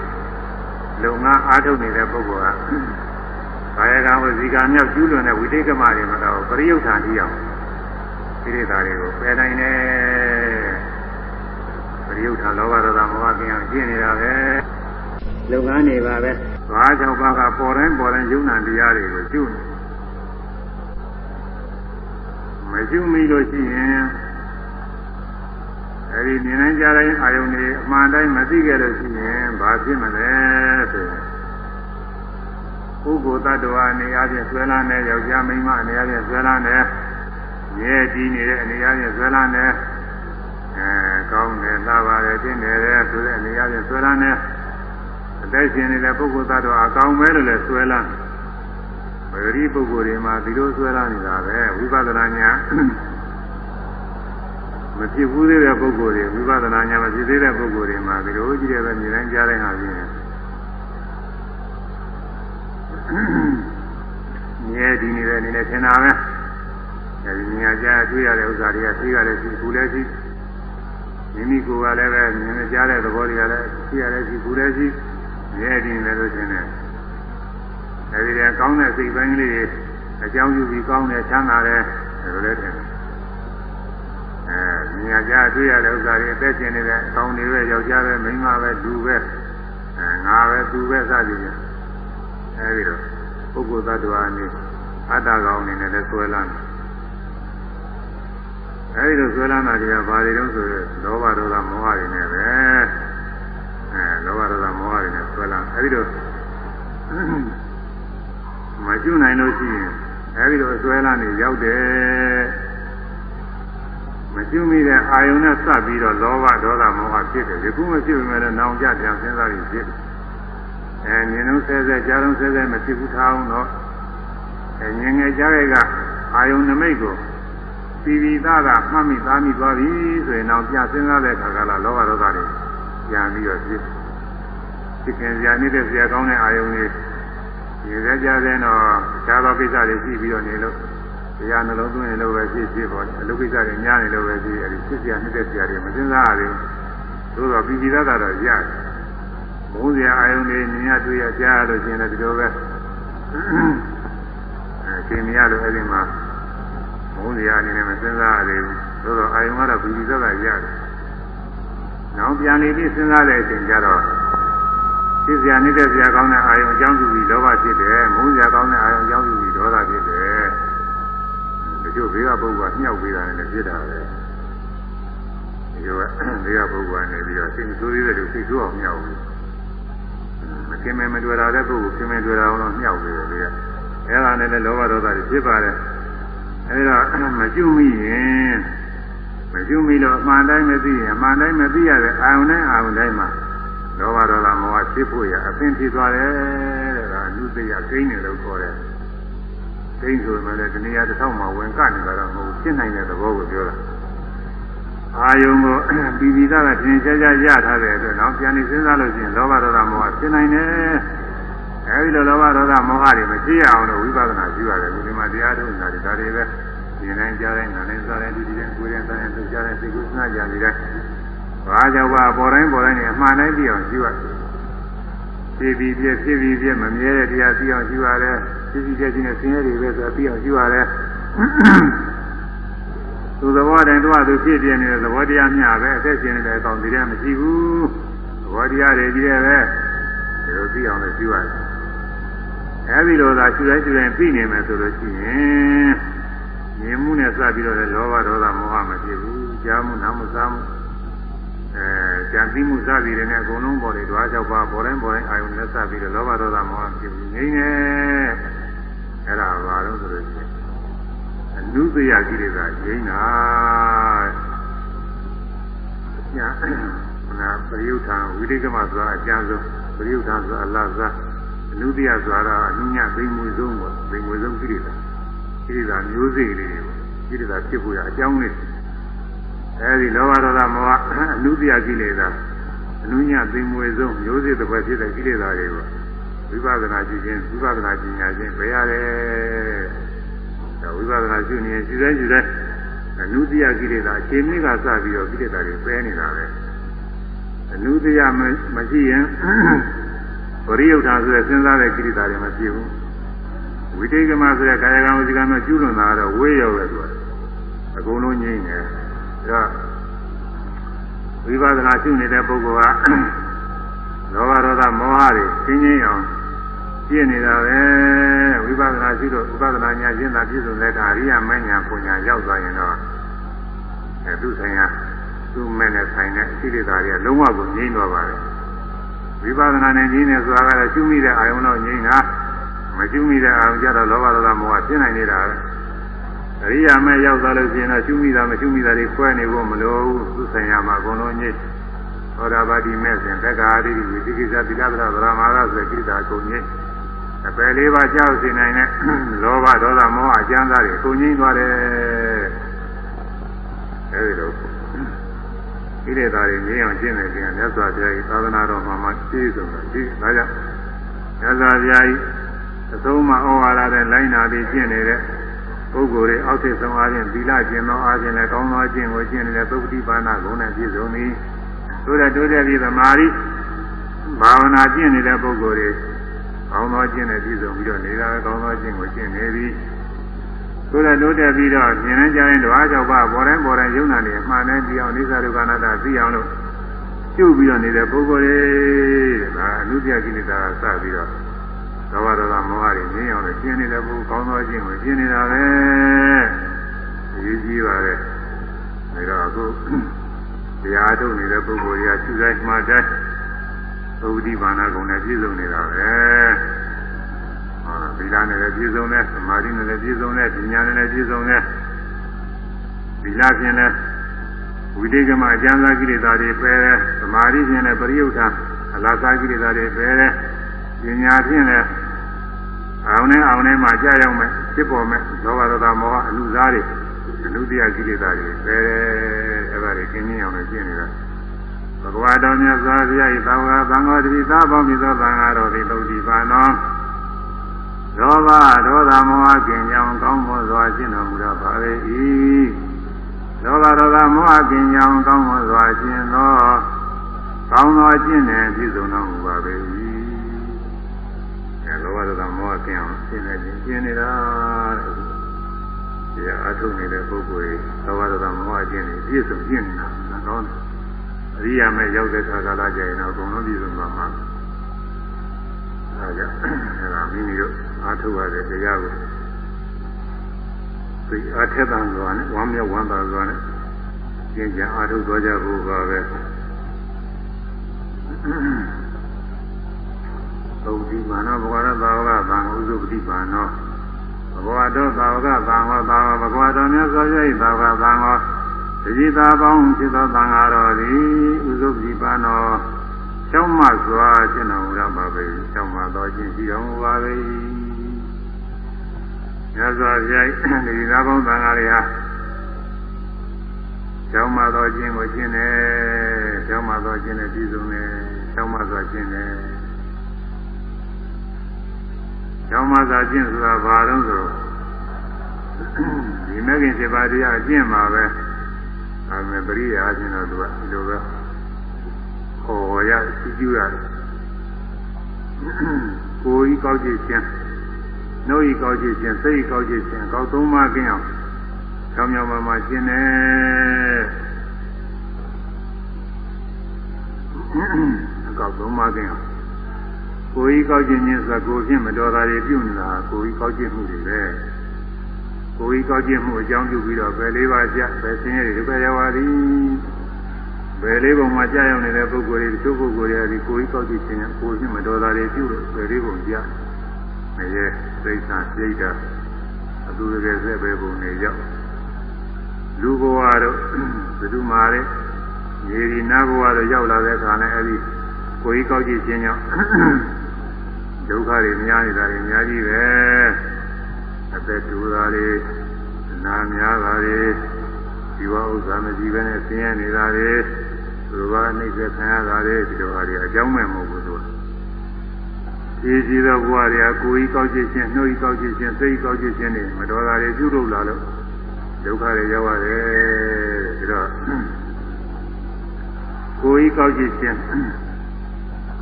လုံငါအားထုတ်နေတဲ့ပုဂ္ဂိုလ်ကဘာယကံဝစီကံမြောက်ကျူးလွန်တဲ့ဝိတိတ်ကမတွေမှာတော့ပရိယုဌာန်ကြီးအောင်ကိလေသာတွေကိုပယ်နိုင်တယ်ပရိယုထာလောဘဒေါသမောဟကင်းအောင်ကျင့်နေတာပဲလုပ်ငန်းတွေပါပဲ ဘာကြောင့်ပါကပေါ်တိုင်းပေါ်တိုင်းယုံနာတရားတွေကိုကျุနေမကျุမိလို့ရှိရင်အဲဒီမြင်နိုင်ကြတဲ့အာယုန်တွေအမှန်တိုင်းမသိခဲ့လို့ရှိရင်ဘာဖြစ်မလဲဆိုရင်ပုဂ္ဂိုလ်တ attva အနေအချင်းဆွဲလန်းတဲ့ယောက်ျားမိန်းမအနေအချင်းဆွဲလန်းတဲ့ရဲတည်နေတဲ့အနေအချင်းဆွဲလန်းတဲ့အဲကောင်းတယ်လာပါတယ်ပြင်းတယ်ဆိုတဲ့အနေအချင်းဆွဲလန်းတဲ့ အသက်ရှင်နေတဲ့ပုဂ္ဂိုလ်သတ္တဝါအကောင်ပဲလို့လည်းဆွဲလန်းပဂရိပုဂ္ဂိုလ်တွေမှာဒီလိုဆွဲလန်းနေတာပဲဝိပဿနာညာမဖြစ်ဘူးသေးတဲ့ပုဂ္ဂိုလ်တွေဝိပဿနာညာမဖြစ်သေးတဲ့ပုဂ္ဂိုလ်တွေမှာဒီလိုကြည့်ရပဲမြင်တိုင်းကြားတိုင်းဟာဖြင့်မြဲဒီနေတဲ့အနေနဲ့ထင်တာပဲအဲဒီမြင်ကြတွေ့ရတဲ့ဥစ္စာတွေကသိရတယ်ရှိဘူးလည်းရှိမိမိကိုယ်ကလည်းပဲမြင်ကြတဲ့သဘောတွေကလည်းသိရတယ်ရှိဘူးလည်း ရှိမြဲဒီနေလို့ရှင်တယ်အဲဒီတည်းကောင်းတဲ့စိတ်ပိုင်းလေးတွေအကြောင်းပြုပြီးကောင်းတယ်ချမ်းသာတယ်ဒါလိုလည်းတယ်အဲမြင်ကြတွေ့ရတဲ့ဥစ္စာတွေအသက်ရှင်နေတဲ့အကောင်းတွေပဲယောက်ျားပဲမိန်းမပဲလူပဲအဲငါပဲသူပဲစသည်ဖြင့်အဲဒီတော့ပုဂ္ဂိုလ်သတ္တဝါအနေအတ္တကောင်အနေနဲ့လည်းဆွဲလန်းတယ်အဲဒီလိုဆွဲလန်းတာတွေကဘာတွေတုံးဆိုတော့လောဘဒေါသမောဟတွေနဲ့ပဲ အဲလောဘဒေါသမောဟတွေနဲ့ဆွဲလန်းအဲဒီလိုမကျွနိုင်လို့ရှိရင်အဲဒီလိုဆွဲလန်းနေရောက်တယ်မကျွမိတဲ့အာယုန်နဲ့စပ်ပြီးတော့လောဘဒေါသမောဟဖြစ်တယ်ဒီခုမဖြစ်ပေမဲ့လည်းနောင်ကြပြန်စဉ်းစားပြီးဖြစ်အဲမြင်လုံးဆဲဆဲကြားလုံးဆဲဆဲမဖြစ်ဘူးထားအောင်တော့အဲငငယ်ကြားရဲ့ကအာယုန်နမိတ်ကိုပြီးပြီးသားကမှတ်မိသားမိသွားပြီဆိုရင်တော့ပြန်စဉ်းစားတဲ့အခါကလာလောဘဒေါသတွေ ပြန်ပြီးတော့ဖြစ်ဖြစ်ခင်စရာနေတဲ့စရာကောင်းတဲ့အာယုန်တွေဒီစကြတဲ့တော့ခြားသောကိစ္စတွေရှိပြီးတော့နေလို့တရားနှလုံးသွင်းနေလို့ပဲဖြစ်ဖြစ်ပေါ့အလုပ်ကိစ္စတွေများနေလို့ပဲဖြစ်အဲဒီဖြစ်စရာနှိမ့်တဲ့စရာတွေမစင်စားရဘူးသို့တော့ပြည်ပြည်သားကတော့ရတယ်ဘုန်းစရာအာယုန်တွေမြင်ရတွေ့ရကြားရလို့ရှိရင်လည်းဒီလိုပဲအဲရှင်မရလို့အဲဒီမှာဘုန်းစရာအနေနဲ့မစင်စားရသေးဘူးသို့တော့အာယုန်ကတော့ပြည်ပြည်သားကရတယ် နောက်ပြန်နေပြီးစဉ်းစားတဲ့အချိန်ကျတော့ဖြစ်စရာနေတဲ့စရာကောင်းတဲ့အာယုံအကြောင်းပြုပြီးလောဘဖြစ်တယ်မုန်းစရာကောင်းတဲ့အာယုံအကြောင်းပြုပြီးဒေါသဖြစ်တယ်တချို့ဘေးကပုဂ္ဂိုလ်ကမြှောက်ပေးတာနဲ့ဖြစ်တာပဲဒီလိုကဘေးကပုဂ္ဂိုလ်ကနေပြီးတော့စိတ်ဆိုးသေးတယ်လို့စိတ်ဆိုးအောင်မြှောက်ဘူးမခင်မမတွေ့တာတဲ့ပုဂ္ဂိုလ်ခင်မတွေ့တာအောင်တော့မြှောက်ပေးတယ်လေအဲဒါနဲ့လည်းလောဘဒေါသတွေဖြစ်ပါတယ်အဲဒါမကျွမိရင် မကျွမိလို့အမှန်တိုင်းမသိရင်အမှန်တိုင်းမသိရတဲ့အာယုန်တိုင်းအာယုန်တိုင်းမှာလောဘဒေါသမောဟဖြစ်ဖို့ရအသင်ဖြစ်သွားတယ်တဲ့ဒါလူသိရကိန်းတယ်လို့ခေါ်တယ်ကိန်းဆိုမှလည်းဒီနေရာတစ်ထောက်မှဝင်ကနေတာတော့မဟုတ်ဖြစ်နိုင်တဲ့သဘောကိုပြောတာအာယုံကိုပြီးပြီးသားကသင်ချာချာရထားတဲ့အတွက်တော့ပြန်ပြီးစဉ်းစားလို့ရှိရင်လောဘဒေါသမောဟဖြစ်နိုင်တယ်အဲဒီလိုလောဘဒေါသမောဟတွေမဖြစ်ရအောင်လို့ဝိပဿနာရှိရတယ်ဒီမှာတရားထုတ်နေတာဒါတွေပဲ ဒီတိုင်းကြားတိုင်းနားတိုင်းစားတိုင်းဒီဒီတိုင်းကိုယ်တိုင်းစားတိုင်းသူကြားတိုင်းစိတ်ကူးစဉ်းစားကြနေတဲ့ဘာကြောင့်ပါပေါ်တိုင်းပေါ်တိုင်းနဲ့အမှန်တိုင်းသိအောင်ရှိရတယ်ဖြစ်ပြီးပြဖြစ်ပြီးပြမမြဲတဲ့တရားသိအောင်ရှိရတယ်ဖြစ်ပြီးပြခြင်းနဲ့ဆင်းရဲတွေပဲဆိုသိအောင်ရှိရတယ်သူသဘောတိုင်းတော့သူဖြစ်ပြနေတဲ့သဘောတရားမျှပဲအသက်ရှင်နေတဲ့အကောင်ဒီထဲမရှိဘူးသဘောတရားတွေကြီးတယ်ပဲဒီလိုသိအောင်လည်းရှိရတယ်အဲဒီလိုသာရှူတိုင်းရှူတိုင်းသိနေမယ်ဆိုလို့ရှိရင် မြင်မှုနဲ့စပြီးတော့လောဘဒေါသမောဟမဖြစ်ဘူးကြားမှုနားမှုစားမှုအဲကြံပြီးမှုစသည်တွေနဲ့အကုန်လုံးပေါ်တယ်ဓဝါ၆ပါးပေါ်တိုင်းပေါ်တိုင်းအာယုန်နဲ့စပြီးတော့လောဘဒေါသမောဟဖြစ်ပြီးငြိမ့်နေအဲ့ဒါဘာလို့ဆိုလို့ရှိရင်အနုပယကိလေသာငြိမ့်တာညာနာပရိယုထံဝိရိကမဆိုတာအကျဉ်းဆုံးပရိယုထံဆိုတာအလတ်စားအနုပယဆိုတာအနုညဘိမွေဆုံးပေါ့ဘိမွေဆုံးကိလေသာ ကိလေသာမျိုးစေ့လေးတွေပေါ့ကိလေသာဖြစ်ဖို့ရအကြောင်းလေးအဲဒီလောဘဒေါသမောဟအနုတ္တိယကိလေသာအနုညသိမွေဆုံးမျိုးစေ့တစ်ပွဲဖြစ်တဲ့ကိလေသာတွေကိုဝိပဿနာကြည့်ခြင်းဝိပဿနာပညာချင်းပဲရတယ်ဒါဝိပဿနာရှုနေရင်ရှုတိုင်းရှုတိုင်းအနုတ္တိယကိလေသာအခြေမြင့်ကစပြီးတော့ကိလေသာတွေပဲနေတာပဲအနုတ္တိယမရှိရင်ပရိယုဒ္ဓဆိုတဲ့စဉ်းစားတဲ့ကိလေသာတွေမဖြစ်ဘူး ဝိတိကမဆိုတဲ့ကာယကံဝစီကံတို့ကျူးလွန်တာကတော့ဝေးရောက်တယ်ဆိုတာအကုန်လုံးငြိမ့်တယ်ဒါဝိပဿနာရှုနေတဲ့ပုဂ္ဂိုလ်ကလောဘဒေါသမောဟတွေရှင်းရှင်းအောင်ပြည့်နေတာပဲဝိပဿနာရှုတော့ဝိပဿနာညာရှင်းတာပြည့်စုံတဲ့အခါအရိယာမဉ္ဇဉ်ပုံညာရောက်သွားရင်တော့အဲသူဆိုင်ရာသူ့မဲ့နဲ့ဆိုင်တဲ့ဣတိတာတွေလုံးဝကိုငြိမ့်သွားပါတယ်ဝိပဿနာနဲ့ငြိမ့်နေဆိုတာကတော့ရှုမိတဲ့အာယုံတော့ငြိမ့်တာ မရှုမိတဲ့အာယုံကြတော့လောဘဒေါသမောဟဖြစ်နိုင်နေတာပဲအရိယာမဲ့ရောက်သွားလို့ရှိရင်တော့ရှုမိတာမရှုမိတာတွေခွဲနေဖို့မလိုဘူးသူဆိုင်ရာမှာအကုန်လုံးညစ်ဟောတာပါတိမဲ့စဉ်တက္ကာတိဝိသိကိစ္စသီလဗရဗရမာကဆိုတဲ့ကိစ္စအကုန်ညစ်အပယ်လေးပါးကြောက်စေနိုင်တဲ့လောဘဒေါသမောဟအကျမ်းသားတွေအကုန်ငြိမ်းသွားတယ်အဲဒီလိုဣတိတာတွေငြိမ်းအောင်ကျင့်နေခြင်းမြတ်စွာဘုရား၏သာသနာတော်မှာမှသိဆုံးတယ်ဒီဒါကြောင့်မြတ်စွာဘုရား၏အ ဆုံးမဩဝါဒတဲ့လိုင်းနာပြီးကျင့်နေတဲ့ပုဂ္ဂိုလ်တွေအောက်ထစ်ဆုံးအားဖြင့်သီလကျင့်သောအားဖြင့်လည်းကောင်းသောအကျင့်ကိုကျင့်နေတဲ့သုပတိပါဏဂုဏ်နဲ့ပြည့်စုံသည်ဆိုတဲ့တိုးတက်ပြီးသမာဓိဘာဝနာကျင့်နေတဲ့ပုဂ္ဂိုလ်တွေကောင်းသောအကျင့်နဲ့ပြည့်စုံပြီးတော့နေတာကောင်းသောအကျင့်ကိုကျင့်နေသည်ဆိုတဲ့တိုးတက်ပြီးတော့မြင်နေကြရင်တဘာ၆ပါးပေါ်တိုင်းပေါ်တိုင်းယုံနာနေအမှန်တိုင်းကြည့်အောင်နိစ္စဒုက္ခနာတာသိအောင်လို့ပြုပြီးတော့နေတဲ့ပုဂ္ဂိုလ်တွေတဲ့ဒါအနုပြကိလေသာကစပြီးတော့ သဘာဝတော်မောဟတွေငြင်းအောင်လည်းကျင်းနေတဲ့ပုဂ္ဂိုလ်ကောင်းသောအကျင့်ကိုကျင်းနေတာပဲအရေးကြီးပါတယ်ဒါတော့အခုတရားထုတ်နေတဲ့ပုဂ္ဂိုလ်တွေကသူတိုင်းမှတိုင်းသုဒ္ဓိဘာနာကုံနဲ့ပြည့်စုံနေတာပဲဟောသီလနဲ့လည်းပြည့်စုံတယ်သမာဓိနဲ့လည်းပြည့်စုံတယ်ပညာနဲ့လည်းပြည့်စုံတယ်သီလဖြင့်လည်းဝိတေကမအကျမ်းစာကိလေသာတွေပယ်တယ်သမာဓိဖြင့်လည်းပရိယုထအလားစားကိလေသာတွေပယ်တယ် ပညာဖြင့်လည်းအောင်နဲ့အောင်နဲ့မှကြာရောက်မယ်ဖြစ်ပေါ်မယ်လောဘဒေါသမောဟအလူစားတွေအလူတရားကိလေသာတွေပဲအဲ့ဒါတွေကျင်းကျင်းအောင်လည်းကျင့်နေတာဘဂဝါတော်မြတ်စွာဘုရား၏သာဝကသံဃာတိသာပေါင်းပြီးသောသံဃာတော်သည်သုတိပါနောလောဘဒေါသမောဟကင်ကြောင့်ကောင်းမွန်စွာရှင်းတော်မူတော့ပါပဲ၏လောဘဒေါသမောဟကင်ကြောင့်ကောင်းမွန်စွာရှင်းသောကောင်းသောရှင်းတဲ့ပြည့်စုံတော်မူပါပဲ၏အဲ လောဘဒေါသမောဟကင်အောင်ရှင်းနေခြင်းရှင်းနေတာတဲ့ဒီအထုနေတဲ့ပုဂ္ဂိုလ်လောဘဒေါသမောဟကျင့်နေပြည့်စုံရှင်းနေတာကောင်းတယ်အရိယာမဲ့ရောက်တဲ့ခါကာလကျရင်တော့အကုန်လုံးပြည့်စုံမှာမှာအဲဒါအဲဒါမိမိတို့အားထုတ်ရတဲ့တရားကိုသိအားထက်သန်စွာနဲ့ဝမ်းမြောက်ဝမ်းသာစွာနဲ့ကျင့်ကြံအားထုတ်သွားကြဖို့ပါပဲ သုတိမာနဘဂဝရသာဝကသံဥစုပတိပါနောဘဂဝတောသာဝကသံဟောသာဝဘဂဝတောမြတ်စွာဘုရား၏သာဝကသံဟောတတိသာပေါင်းဖြစ်သောသံဃာတော်သည်ဥစုပတိပါနောကျောင်းမစွာရှင်းတော်မူရပါပေ။ကျောင်းမတော်ခြင်းရှိတော်မူပါပေ။မြတ်စွာဘုရားဒီသာပေါင်းသံဃာတွေဟာကျောင်းမတော်ခြင်းကိုရှင်းတယ်။ကျောင်းမတော်ခြင်းနဲ့ပြည့်စုံတယ်။ကျောင်းမစွာရှင်းတယ်။ ကျောင်းမစွာရှင်းဆိုတာဘာလို့ဆိုဒီမဂ္ဂင်7ပါးတရားအကျင့်ပါပဲ။အဲမဲ့ပရိယာအချင်းတော့သူကဒီလိုပဲ။ဟောရစီကျူရတယ်ကိုယ်ဤကောက်ကြည့်ခြင်းနှုတ်ဤကောက်ကြည့်ခြင်းစိတ်ဤကောက်ကြည့်ခြင်းကောက်သုံးပါးကင်းအောင်ဆောင်းမြောင်မှမှရှင်းတယ်အကောက်သုံးပါးကင်းအောင် ကိုယ်ဤကောက်ကြည့်ခြင်းဆိုကိုယ်ဖြင့်မတော်တာတွေပြုနေတာကိုယ်ဤကောက်ကြည့်မှုတွေပဲကိုယ်ဤကောက်ကြည့်မှုအကြောင်းပြုပြီးတော့ဘယ်လေးပါးကြဘယ်ဆင်းရဲတွေဘယ်ရောက်ပါသည်ဘယ်လေးပုံမှာကြာရောက်နေတဲ့ပုဂ္ဂိုလ်တွေတချို့ပုဂ္ဂိုလ်တွေကဒီကိုယ်ကြီးကောက်ကြည့်ခြင်းကိုယ်ကြီးမတော်တာတွေပြုလို့ဘယ်လေးပုံကြာမရဲသိစ္စာစိတ်ဓာတ်အတူတကယ်ဆက်ပဲပုံနေရောက်လူဘဝတို့ဘယ်သူမှလည်းရေဒီနာဘဝတို့ရောက်လာတဲ့အခါနဲ့အဲဒီကိုယ်ကြီးကောက်ကြည့်ခြင်းကြောင့် ဒုက္ခတွေများနေတာတွေအများကြီးပဲအသက်တူတာတွေနာများတာတွေဒီဝဥစ္စာမရှိဘဲနဲ့ဆင်းရဲနေတာတွေသူတို့ကနှိမ့်ဆက်ခံရတာတွေဒီလိုဟာတွေအကြောင်းမဲ့မဟုတ်ဘူးသူကဒီစီသောဘဝတွေကကိုယ်ကြီးကောက်ချစ်ခြင်းနှုတ်ကြီးကောက်ချစ်ခြင်းစိတ်ကြီးကောက်ချစ်ခြင်းတွေမတော်တာတွေပြုလုပ်လာလို့ဒုက္ခတွေရောက်ရတယ်ဒီတော့ကိုယ်ကြီးကောက်ချစ်ခြင်း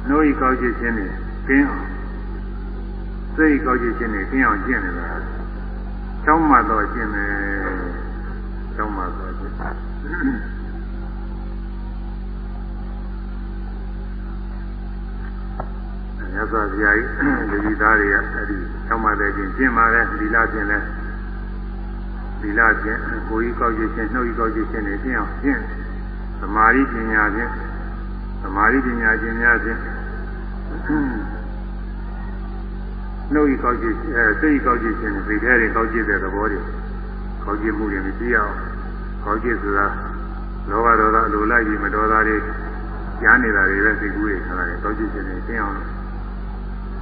နှုတ်ကြီးကောက်ချစ်ခြင်းတွေကင်းအောင် စိတ်ကောက်ချစ်ခြင်းတွေကင်းအောင်ကျင့်နေတာချောင်းမှတော့ကျင့်တယ်ချောင်းမှတော့ကျင့်မြတ်စွာဘုရားကြီးဒီသားတွေကအဲ့ဒီဆောင်းမတဲ့ချင်းကျင့်ပါတယ်လီလာချင်းလဲလီလာချင်းကိုယ်ကြီးကောက်ရခြင်းနှုတ်ကြီးကောက်ရခြင်းတွေကျင့်အောင်ကျင့်သမာဓိပညာဖြင့်သမာဓိပညာချင်းများဖြင့် နှုတ်ကြီးကောက်ရအဲစိတ်ကြီးကောက်ရခြင်းတွေထဲတွေကောက်ရတဲ့သဘောတွေကောက်ရမှုတွေမရှိအောင်ကောက်ရဆိုတာလောဘဒေါသလိုလိုက်ပြီးမတော်တာတွေကြားနေတာတွေပဲစိတ်ကူးတွေခါတယ်ကောက်ရခြင်းတွေကျင့်အောင်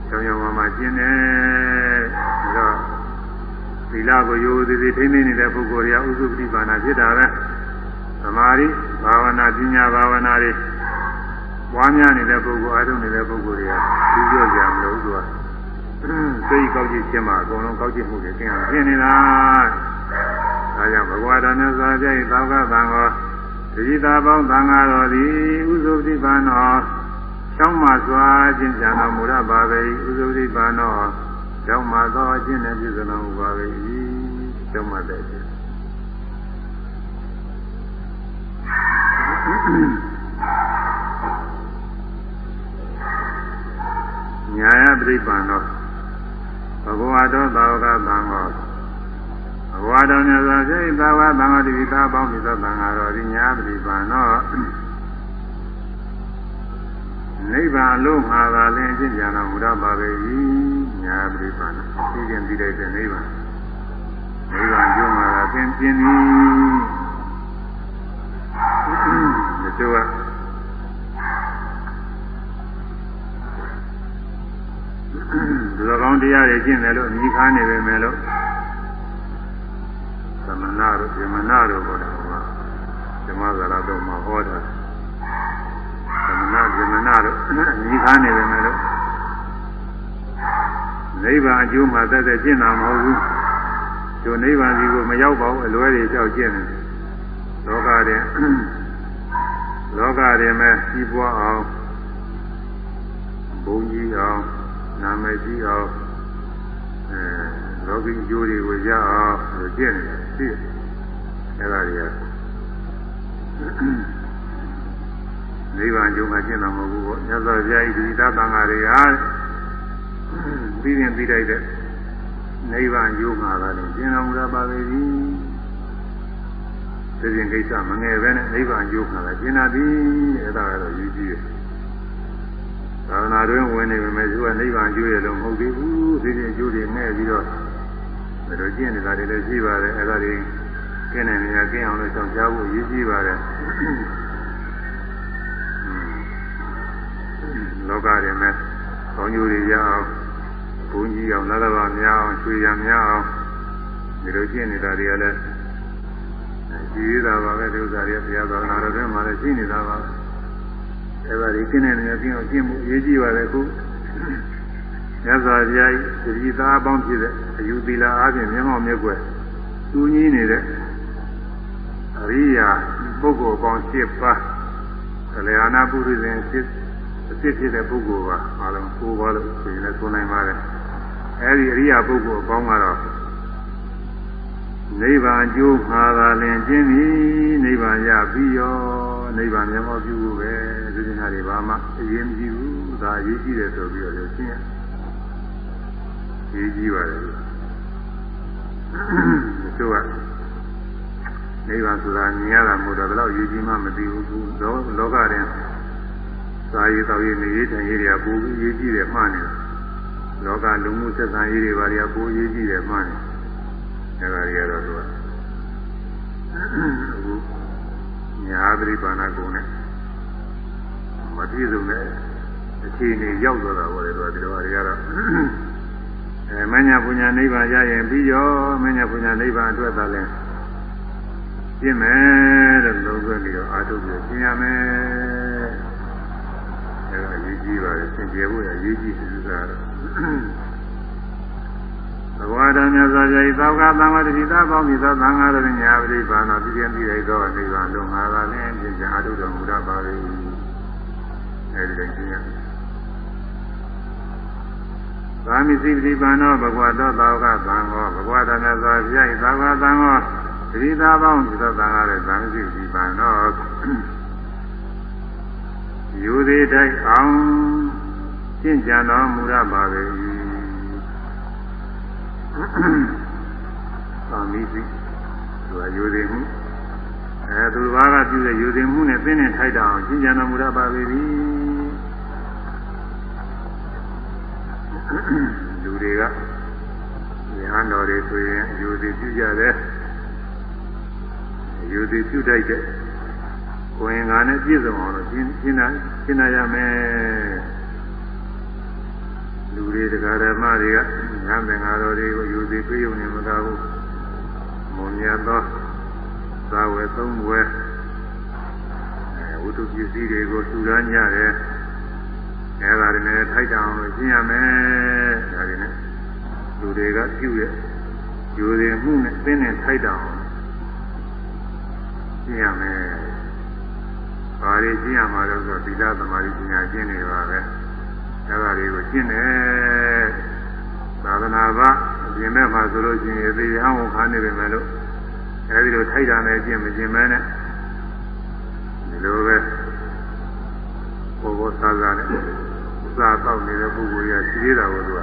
ကြောင်ကြောင်မှမှကျင်းတယ်ဒါတော့သီလကိုရိုးသေးသေးထိမ့်သိနေတဲ့ပုဂ္ဂိုလ်တွေကဥစုပတိပါဏဖြစ်တာပဲသမာဓိဘာဝနာပညာဘာဝနာတွေပွားများနေတဲ့ပုဂ္ဂိုလ်အားထုတ်နေတဲ့ပုဂ္ဂိုလ်တွေကသူပြောကြမလို့သူက စိတ်ကောက်ကြည့်ခြင်းမှာအကုန်လုံးကောက်ကြည့်မှုတွေသင်အောင်ပြင်နေတာဒါကြောင့်ဘဂဝါတော်မြတ်စွာဘုရား၏သာဝကသံဃောတတိတာပေါင်းသံဃာတော်သည်ဥစုပတိပါဏောကျောင်းမှာစွာခြင်းကြံတော်မူရပါပဲဥစုရိပါနောကျောင်းမှာသောအခြင်းနဲ့ပြည့်စုံတော်မူပါပဲကျောင်းမှာတဲ့ခြင်းညာယပရိပန္နော ဘဂဝါတော်သာဝကသံဃောဘဂဝါတော်မြတ်စွာဘုရားသာဝကသံဃောတိပိသာပေါင်းပြီးသောသံဃာတော်ဒီညာပရိပန္နောနိဗ္ဗာန်လို့မှာသာလင်းဖြစ်ကြတော်မူရပါပဲ။ညာပရိပါဏသိခြင်းပြီးတဲ့နိဗ္ဗာန်နိဗ္ဗာန်ကျုံးမှာသာသင်ပြင်းသည်။ဒီတော့ ဒီလိုကောင်းတရားတွေကျင့်တယ်လို့အမိခါနေပေမဲ့လို့သမဏတို့ဇမဏတို့ဘောတော်ကဓမ္မဇာရတို့မှာဟောတာသမဏဇမဏတို့ညီခါနေတယ်မယ်လို့နိဗ္ဗာန်အကျိုးမှာသက်သက်ကျင့်တာမဟုတ်ဘူးသူနိဗ္ဗာန်စီကိုမရောက်ပါဘူးအလွဲတွေကြောက်ကျင့်တယ်လောကတွင်လောကတွင်မဲ့ကြီးပွားအောင်ဘုံကြီးအောင် နာမည်ကြီးအောင်အဲလောကီအကျိုးတွေကိုရအောင်လို့ကျင့်တယ်သိအဲ့ဒါတွေကနိဗ္ဗာန်ကျုံမှာကျင့်တာမဟုတ်ဘူးပေါ့မြတ်စွာဘုရားဤဒီသတ္တန်ဃာတွေဟာပြီးရင်ပြီးလိုက်တဲ့နိဗ္ဗာန်ကျုံမှာလည်းကျင့်တော်မူရပါပေသည်သိရင်ကိစ္စမငယ်ပဲနဲ့နိဗ္ဗာန်ကျုံမှာလည်းကျင့်တာသည်အဲ့ဒါကတော့ယူကြည့်တယ် သာသနာတွင်ဝင်နေပေမဲ့သူကနိဗ္ဗာန်ကျိုးရလို့မဟုတ်သေးဘူးဒီဒီအကျိုးတွေနဲ့ပြီးတော့ဘယ်လိုကျင့်နေတာတွေလည်းရှိပါတယ်အဲ့ဒါတွေကင်းနေနေရကင်းအောင်လို့ကြောင်းကြားဖို့ရည်ကြီးပါတယ်လောကတွေနဲ့ကောင်းကျိုးတွေရအောင်ဘုန်းကြီးအောင်လည်းပါများအောင်ရွှေရများအောင်ဒီလိုကျင့်နေတာတွေကလည်းရှိသေးတာပါပဲဒီဥစ္စာတွေဘုရားသာသနာတော်ထဲမှာလည်းရှိနေတာပါ အဲဒါဒီကျင့်နေနေပြီးအောင်ကျင့်မှုအရေးကြီးပါတယ်ခုမြတ်စွာဘုရားတတိသားအပေါင်းဖြစ်တဲ့အယူသီလာအပြင်မျက်မှောက်မျက်ွယ်သူကြီးနေတဲ့အရိယာပုဂ္ဂိုလ်ပေါင်း7ပါးကလျာဏပုရိသေဖြစ်အဖြစ်ဖြစ်တဲ့ပုဂ္ဂိုလ်ပါအလုံး9ပါးလို့ဆိုရင်လည်းဆိုနိုင်ပါတယ်အဲဒီအရိယာပုဂ္ဂိုလ်အပေါင်းကတော့ နိဗ္ဗာန်ကျိုးမှာသာလင်ကျင်းပြီနိဗ္ဗာန်ရပြီးရောနိဗ္ဗာန်မျက်မှောက်ပြုဖို့ပဲဒီနေ့ဟာတွေဘာမှအရေးမကြီးဘူးဒါအရေးကြီးတယ်ဆိုပြီးတော့ရှင်းရရေးကြီးပါတယ်သူကနိဗ္ဗာန်ဆိုတာမြင်ရတာမဟုတ်တော့ဘယ်တော့ရေးကြီးမှမသိဘူးလောလောကတွင်စာရေးတော်ရေးနေရေးထိုင်ရေးတွေကပိုပြီးရေးကြီးတယ်မှန်းနေတယ်လောကလူမှုဆက်ဆံရေးတွေဘာတွေကပိုရေးကြီးတယ်မှန်းနေတယ် အဲဒါတွေကတော့သူကအခုညာပရိပါဏကုံနဲ့မပြည့်စုံတဲ့အခြေအနေရောက်သွားတာပေါ့လေသူကဒီလိုအရာကတော့အဲမညာပူညာနိဗ္ဗာန်ရရင်ပြီးရောမညာပူညာနိဗ္ဗာန်အတွက်သာလဲပြင်းမယ်တဲ့လုံးသွင်းပြီးတော့အာထုပ်ပြီးပြင်းရမယ်အဲဒါအရေးကြီးပါလေသင်ကျေဖို့အရေးကြီးတယ်ဆိုတာ ဘဂဝါတော်မြတ်စွာဘုရားဤသောကသံဃာတိသာပေါင်းဤသောသံဃာတော်ညာပရိပါဏောပြည့်ပြည့်ပြီးသောနိဗ္ဗာန်လုံးငါသာလင်းပြည့်ချာအထုတော်မူရပါ၏အဲဒီလိုကျင့်ရသာမိစိပတိပါဏောဘဂဝါတော်သာဝကသံဃောဘဂဝါတော်မြတ်စွာဘုရားဤသာဝကသံဃောတိသာပေါင်းဤသောသံဃာတော်သာမိစိပတိပါဏောယူသေးတိုက်အောင်ကျင့်ကြံတော်မူရပါ၏ သာမိစိသူကယူသေးမှုအဲသူဘာကပြုတဲ့ယူသေးမှုနဲ့သင်နဲ့ထိုက်တာအောင်ကျင့်ကြံတော်မူရပါ၏လူတွေကဉာဏ်တော်တွေဆိုရင်ယူသေးပြုကြတယ်ယူသေးပြုတိုက်တဲ့ကိုယ်ငါနဲ့ပြည့်စုံအောင်လို့ရှင်းရှင်းတာရှင်းတာရမယ်လူတွေတရားဓမ္မတွေက ညာသင်္ဃာတော်တွေကိုယူသည်ပြေုံနေမသာဘူးမုံမြတ်သောသာဝေသုံးဝဲအဲဝိတုပစ္စည်းတွေကိုထူရမ်းကြတယ်အဲဒါတွေနဲ့ထိုက်တအောင်လို့ရှင်းရမယ်ဒါတွေနဲ့လူတွေကပြုရဲ့ယူသည်မှုနဲ့သင်နဲ့ထိုက်တအောင်ရှင်းရမယ်ဘာတွေကျင့်ရမှာလဲဆိုသီလသမာဓိပညာကျင့်နေပါပဲအဲဒါတွေကိုကျင့်တယ် သာသနာ့ဘာအပြင်ဘက်မှာဆိုလို့ရှိရင်သေဟောင်းကိုခါနေပြီမဲ့လို့အဲဒီလိုထိုက်တာနဲ့ကျင့်မကျင့်မဲနဲ့ဒီလိုပဲဘောဘောစားစားနဲ့စားတော့နေတဲ့ပုဂ္ဂိုလ်ကြီးရှိသေးတာကိုသူက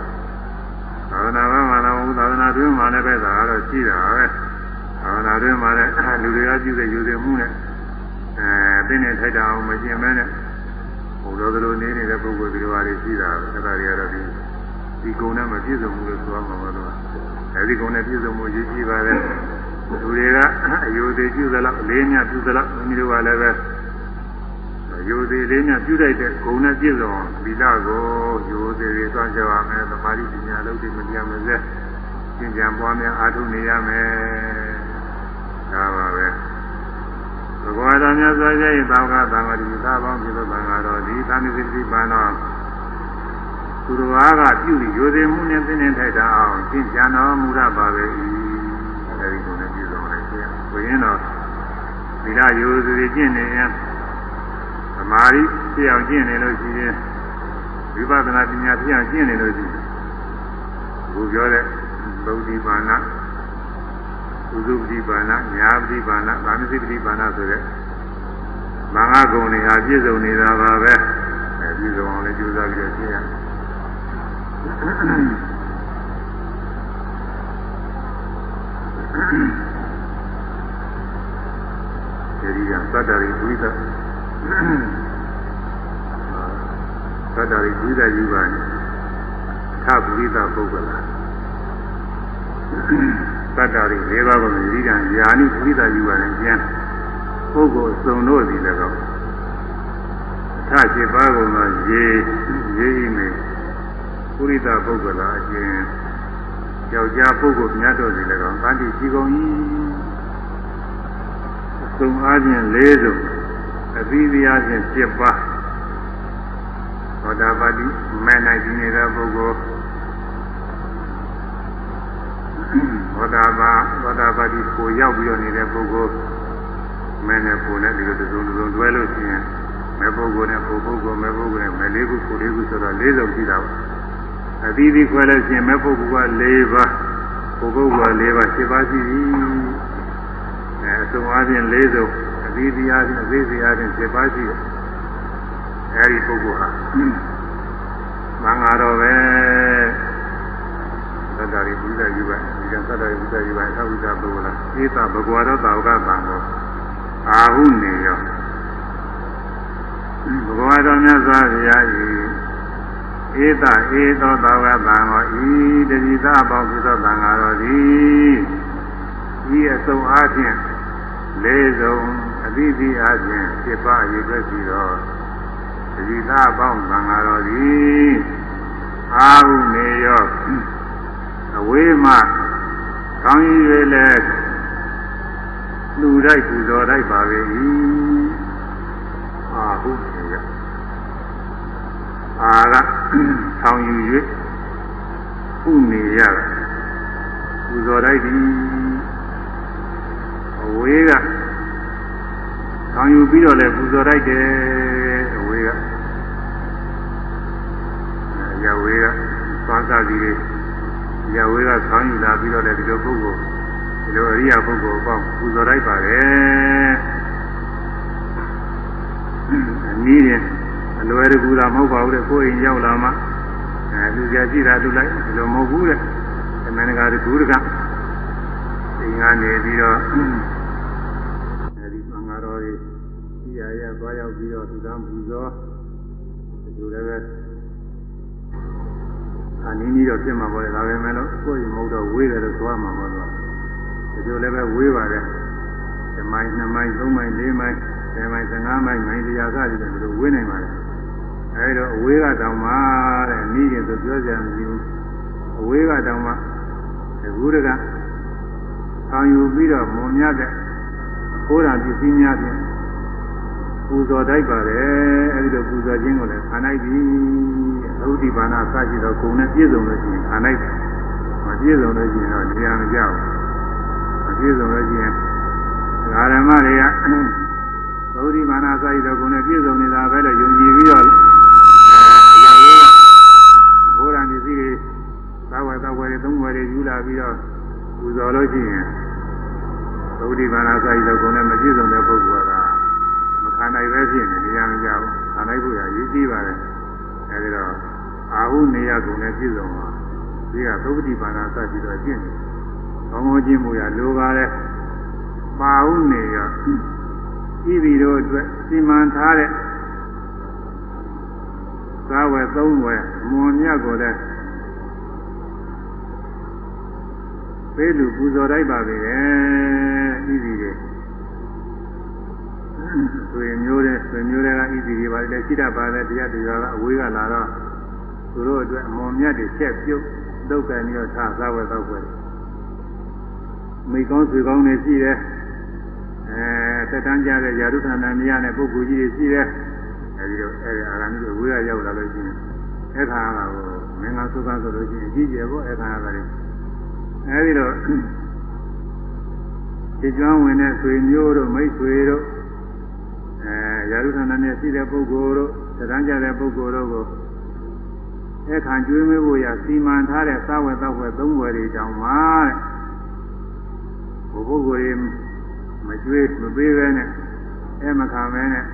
သာသနာ့ဘာမှာတော့သာသနာ့တွင်မှာလည်းပဲဒါကတော့ရှိတာပဲသာသနာ့တွင်မှာလည်းလူတွေကပြုတဲ့ယူတဲ့မှုနဲ့အဲသိနေထိုက်တာအောင်မကျင်မဲနဲ့ဟိုလိုလိုနေနေတဲ့ပုဂ္ဂိုလ်ဒီလိုပါတွေရှိတာအဲ့ဒါတွေကတော့ဒီ ဒီကုံနဲ့မပြည့်စုံဘူးလို့ဆိုရမှာပါတော့အဲဒီကုံနဲ့ပြည့်စုံမှုရည်ကြီးပါတယ်လူတွေကအယုသေးပြုသလောက်လေးမြပြုသလောက်မိမိတို့ကလည်းပဲအယုသေးလေးမြပြုလိုက်တဲ့ဂုံနဲ့ပြည့်စုံသီလကိုယုသေးတွေသွားကြရမယ်သမာဓိပညာလုပ်ပြီးမပြမစဲသင်္ကြန်ပွားများအားထုတ်နေရမယ်ဒါပါပဲဘဂဝါတော်မြတ်စွာဘုရား၏သာဝကသံဃာတိသာပေါင်းပြုသောသံဃာတော်ဒီသာမိစိတိပန်တော် သူတော်ဘာကပြုပြီးရိုသေမှုနဲ့သိနေထိုက်တာအောင်သင်ကြံတော်မူရပါပဲ၏အဲဒီလိုနဲ့ပြည့်စုံတယ်ဆရာဘုရင်တော်သီလရိုသေကျင့်နေရင်သမာဓိဖြစ်အောင်ကျင့်နေလို့ရှိရင်ဝိပဿနာပညာဖြစ်အောင်ကျင့်နေလို့ရှိရင်ဘုပြောတဲ့သုတိပါဏဥဒုပတိပါဏညာပတိပါဏဗာမစိပတိပါဏဆိုတဲ့မင်္ဂဂုဏ်တွေဟာပြည့်စုံနေတာပါပဲအဲပြည့်စုံအောင်လည်းကြိုးစားပြီးတော့ရှင်း ရဒီရီကသတ္တရိဝိသသတ္တရိဝိသယူပါနေသဗ္ဗဝိသပုဂ္ဂလာသတ္တရိ၄ပါးကိုဒီကံယာနိဝိသယူပါနေကျမ်းပုဂ္ဂိုလ်စုံတို့သည်လည်းကောထရှိပါကုန်သောရေရေဤမေ ပုရိသပုဂ္ဂလာအချင်းယောက်ျားပုဂ္ဂိုလ်များတို့သည်လည်းကောတန်တိရှိကုန်၏အစုံအားဖြင့်၄စုအသီးသီးအားဖြင့်7ပါးသောတာပတိမဲ့နိုင်ဒီနေတဲ့ပုဂ္ဂိုလ်သောတာပသောတာပတိကိုရောက်ပြီးတော့နေတဲ့ပုဂ္ဂိုလ်မင်းနဲ့ပုံနဲ့ဒီလိုသုံးသုံးတွဲလို့ရှိရင်မဲပုဂ္ဂိုလ်နဲ့ပုံပုဂ္ဂိုလ်မဲပုဂ္ဂိုလ်နဲ့မဲလေးခုကိုလေးခုဆိုတော့လေးစုံရှိတာပါ အသီးသီးခွဲလို့ရှိရင်မဲပုဂ္ဂိုလ်က၄ပါးပုဂ္ဂိုလ်က၄ပါး၈ပါးရှိပြီအဲအစုံအားဖြင့်၄စုံအသီးသီးအားဖြင့်အသေးသေးအားဖြင့်၈ပါးရှိတယ်အဲဒီပုဂ္ဂိုလ်ဟာမင်္ဂလာတော့ပဲသတ္တရိဘုရားယူပါဒီကသတ္တရိဘုရားယူပါအဝိဇ္ဇပုဂ္ဂိုလဧသဘဂဝါရောတာဝကတံကိုအာဟုနေရောဘဂဝါတော်မြတ်စွာဘုရား၏ ဧတဧသောတာဝကတံကိုဤတတိသအပေါင်းပြုသောတံဃာတော်သည်ဤအစုံအားဖြင့်လေးစုံအသီးသီးအားဖြင့်ဖြစ်ပါရည်ပဲရှိသောတတိသအပေါင်းတံဃာတော်သည်အာဟုနေရောအဝေးမှကောင်းကြီးတွေလည်းလူတိုက်ပူဇော်တိုက်ပါပဲ၏အာဟုတ်ကဲ့ အာကဆောင်ယူ၍ဥနေရတာပူဇော်တိုက်သည်အဝေးကဆောင်ယူပြီးတော့လည်းပူဇော်တိုက်တယ်အဝေးကရဝေးကသွားစားပြီးရဝေးကဆောင်းယူလာပြီးတော့လည်းဒီလိုပုဂ္ဂိုလ်ဒီလိုအရိယာပုဂ္ဂိုလ်အပေါင်းပူဇော်လိုက်ပါတယ်အနည်းရင် အလွယ်တကူတာမဟုတ်ပါဘူးတဲ့ကိုယ်ရင်ရောက်လာမှအဲလူကြကြည့်တာလူလိုက်ဒီလိုမဟုတ်ဘူးတဲ့အမှန်တကားတကူတကဒီကနေပြီးတော့အဲဒီသံဃာတော်ကြီးကြီးရရသွားရောက်ပြီးတော့သူတော်ပူဇော်ဒီလိုလည်းပဲအနည်းနည်းတော့ဖြစ်မှာပေါ့လေဒါပဲမဲ့လို့ကိုယ်ရင်မဟုတ်တော့ဝေးတယ်လို့ဆိုရမှာပေါ့လို့ဒီလိုလည်းပဲဝေးပါတယ်ဓမိုင်း2မိုင်း3မိုင်း4မိုင်း10မိုင်း15မိုင်းမိုင်းတရားစသည်တွေဝေးနိုင်ပါတယ် အဲဒီတော့အဝေးကတောင်မှတဲ့နီးရင်ဆိုပြောကြမရှိဘူးအဝေးကတောင်မှဒီကူတကဆောင်ယူပြီးတော့မွန်မြတ်တဲ့ကိုးတာပစ္စည်းများဖြင့်ပူဇော်တိုက်ပါတယ်အဲဒီလိုပူဇော်ခြင်းကိုလည်းခံလိုက်ပြီအဟုတိပါဏစရှိတော့ဂုံနဲ့ပြည့်စုံလို့ရှိရင်ခံလိုက်တယ်မပြည့်စုံလို့ရှိရင်တော့နေရာမကြောက်မပြည့်စုံလို့ရှိရင်ဓမ္မတွေကသုတိမာနစာရိတော်ကိုနဲ့ပြည့်စုံနေတာပဲလို့ယုံကြည်ပြီးတော့အဲရောက်ရေး ဘုရားပစ္စည်းတွေသာဝတ္တဝယ်တွေသုံးဝယ်တွေယူလာပြီးတော့ပူဇော်လို့ရှိရင်သုတိမာနစာရိတော်ကိုနဲ့မပြည့်စုံတဲ့ပုဂ္ဂိုလ်ကမခံနိုင်ပဲဖြစ်နေနေရမကြဘူးခံနိုင်ဖို့ရရည်ကြီးပါတယ်အဲဒီတော့အာဟုနေရကုန်နဲ့ပြည့်စုံပါဒီကသုတိမာနစပြီးတော့ကျင့်တယ်ကောင်းကောင်းကျင့်မှုရလိုပါတယ်ပါဟုနေရဤပြီးတော့အတွက်စီမံထားတဲ့ သာဝယ်သုံးဝယ်မွန်မြတ်ကိုလည်းပေးလူပူဇော်လိုက်ပါပဲဤပြီးတွေဆိုရင်မျိုးတဲ့ဆိုမျိုးတွေကဤပြီးတွေပါလေရှိတတ်ပါလေတရားတရားကအဝေးကလာတော့သူတို့အတွက်အမွန်မြတ်တွေချက်ပြုတ်ဒုက္ခမျိုးထားသာဝယ်သောက်ွယ်မိကောင်းဆွေကောင်းတွေရှိတယ်အဲသက်တမ်းကြတဲ့ယာရုဌာနမရတဲ့ပုဂ္ဂိုလ်ကြီးတွေရှိတယ် အဲဒီတော့အဲဒီအာရမီတွေဝေးရရောက်လာလို့ရှိရင်အခါကဟိုမင်္ဂသုခဆိုလို့ရှိရင်အကြီးကျယ်ပေါ့အခါရတယ်အဲဒီတော့ဒီကျွမ်းဝင်တဲ့ဆွေမျိုးတို့မိတ်ဆွေတို့အဲရာဇုဌာနနဲ့ရှိတဲ့ပုဂ္ဂိုလ်တို့တရားကြတဲ့ပုဂ္ဂိုလ်တို့ကိုအခါကျွေးမွေးဖို့ရစီမံထားတဲ့သဝေသဝေသုံးဝယ်တွေတောင်မှတဲ့ဘုပုဂ္ဂိုလ်တွေမကျွေးမပေးပဲနဲ့အဲမခံပဲနဲ့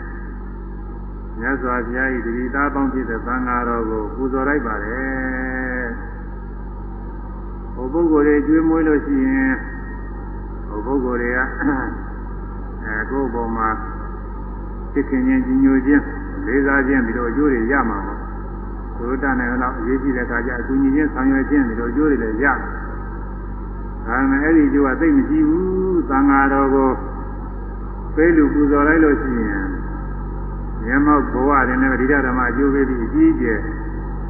မြတ်စွာဘုရားဤတတိသားပေါင်းဖြစ်တဲ့သံဃာတော်ကိုပူဇော်လိုက်ပါတယ်ဟိုပုဂ္ဂိုလ်တွေကျွေးမွေးလို့ရှိရင်ဟိုပုဂ္ဂိုလ်တွေကအဲကိုယ်ပေါ်မှာသိခင်ချင်းကြီးညိုခြင်းလေးစားခြင်းပြီးတော့အကျိုးတွေရမှာပေါ့သူတို့တန်တယ်တော့အရေးကြီးတဲ့အခါကျအကူညီချင်းဆောင်ရွက်ခြင်းပြီးတော့အကျိုးတွေလည်းရဒါပေမဲ့အဲ့ဒီအကျိုးကသိမကြည့်ဘူးသံဃာတော်ကိုပေးလူပူဇော်လိုက်လို့ရှိရင် မြတ်မောက်ဘဝတွေနဲ့ဒီဓဓမ္မအကျိုးပေးပြီးအကြီးအကျယ်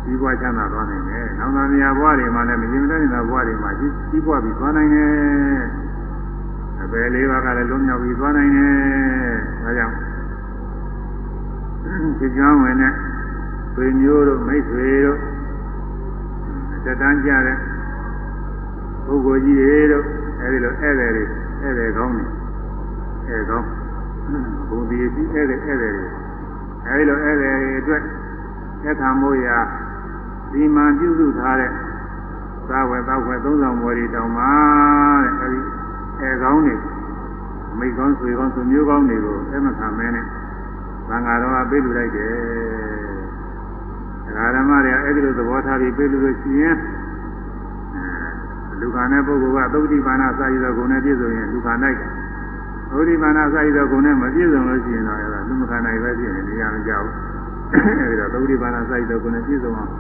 ကြီးပွားချမ်းသာသွားနိုင်တယ်။နောင်သားမြာဘဝတွေမှာလည်းမရင်မတတ်တဲ့ဘဝတွေမှာကြီးကြီးပွားပြီးသွားနိုင်တယ်။အပယ်လေးပါးကလည်းလုံးမြောက်ပြီးသွားနိုင်တယ်။ဒါကြောင့်ဒီကြောင်းဝင်တဲ့ဆွေမျိုးတို့မိတ်ဆွေတို့တက်တန်းကြတဲ့ပုဂ္ဂိုလ်ကြီးတွေတို့အဲဒီလိုဧည့်သည်တွေဧည့်သည်ကောင်းတွေဧည့်ကောင်းဘုံဒီကြီးဧည့်သည်ဧည့်သည်တွေ အဲဒီလိုဧည့်သည်တွေအတွက်သက်ခံမှုရာဒီမှန်ပြုစုထားတဲ့သာဝေသောက်ဝေသုံးဆောင်မွေတွေတောင်မှတဲ့အဲဒီဧကောင်းတွေမိကောင်းဆွေကောင်းဆွေမျိုးကောင်းတွေကိုအမခံမဲနဲ့သံဃာတော်ကပြေးလူလိုက်တယ်ဒကာဓမ္မတွေကအဲဒီလိုသဘောထားပြီးပြေးလူလို့ရှိရင်လူခန္ဓာပုဂ္ဂိုလ်ကသုတိပါဏစာရည်တော်ဂုဏ်နဲ့ပြည့်စုံရင်လူခန္ဓာကသုတိ ပါဏစာရည်တော်ဂုဏ်နဲ့မပြည့်စုံလို့ရှိရင်တော့အဲဒါလူမခန္ဓာပဲဖြစ်နေနေရမကြောက်အဲဒီတော့သုတိပါဏစာရည်တော်ဂုဏ်နဲ့ပြည့်စုံအောင်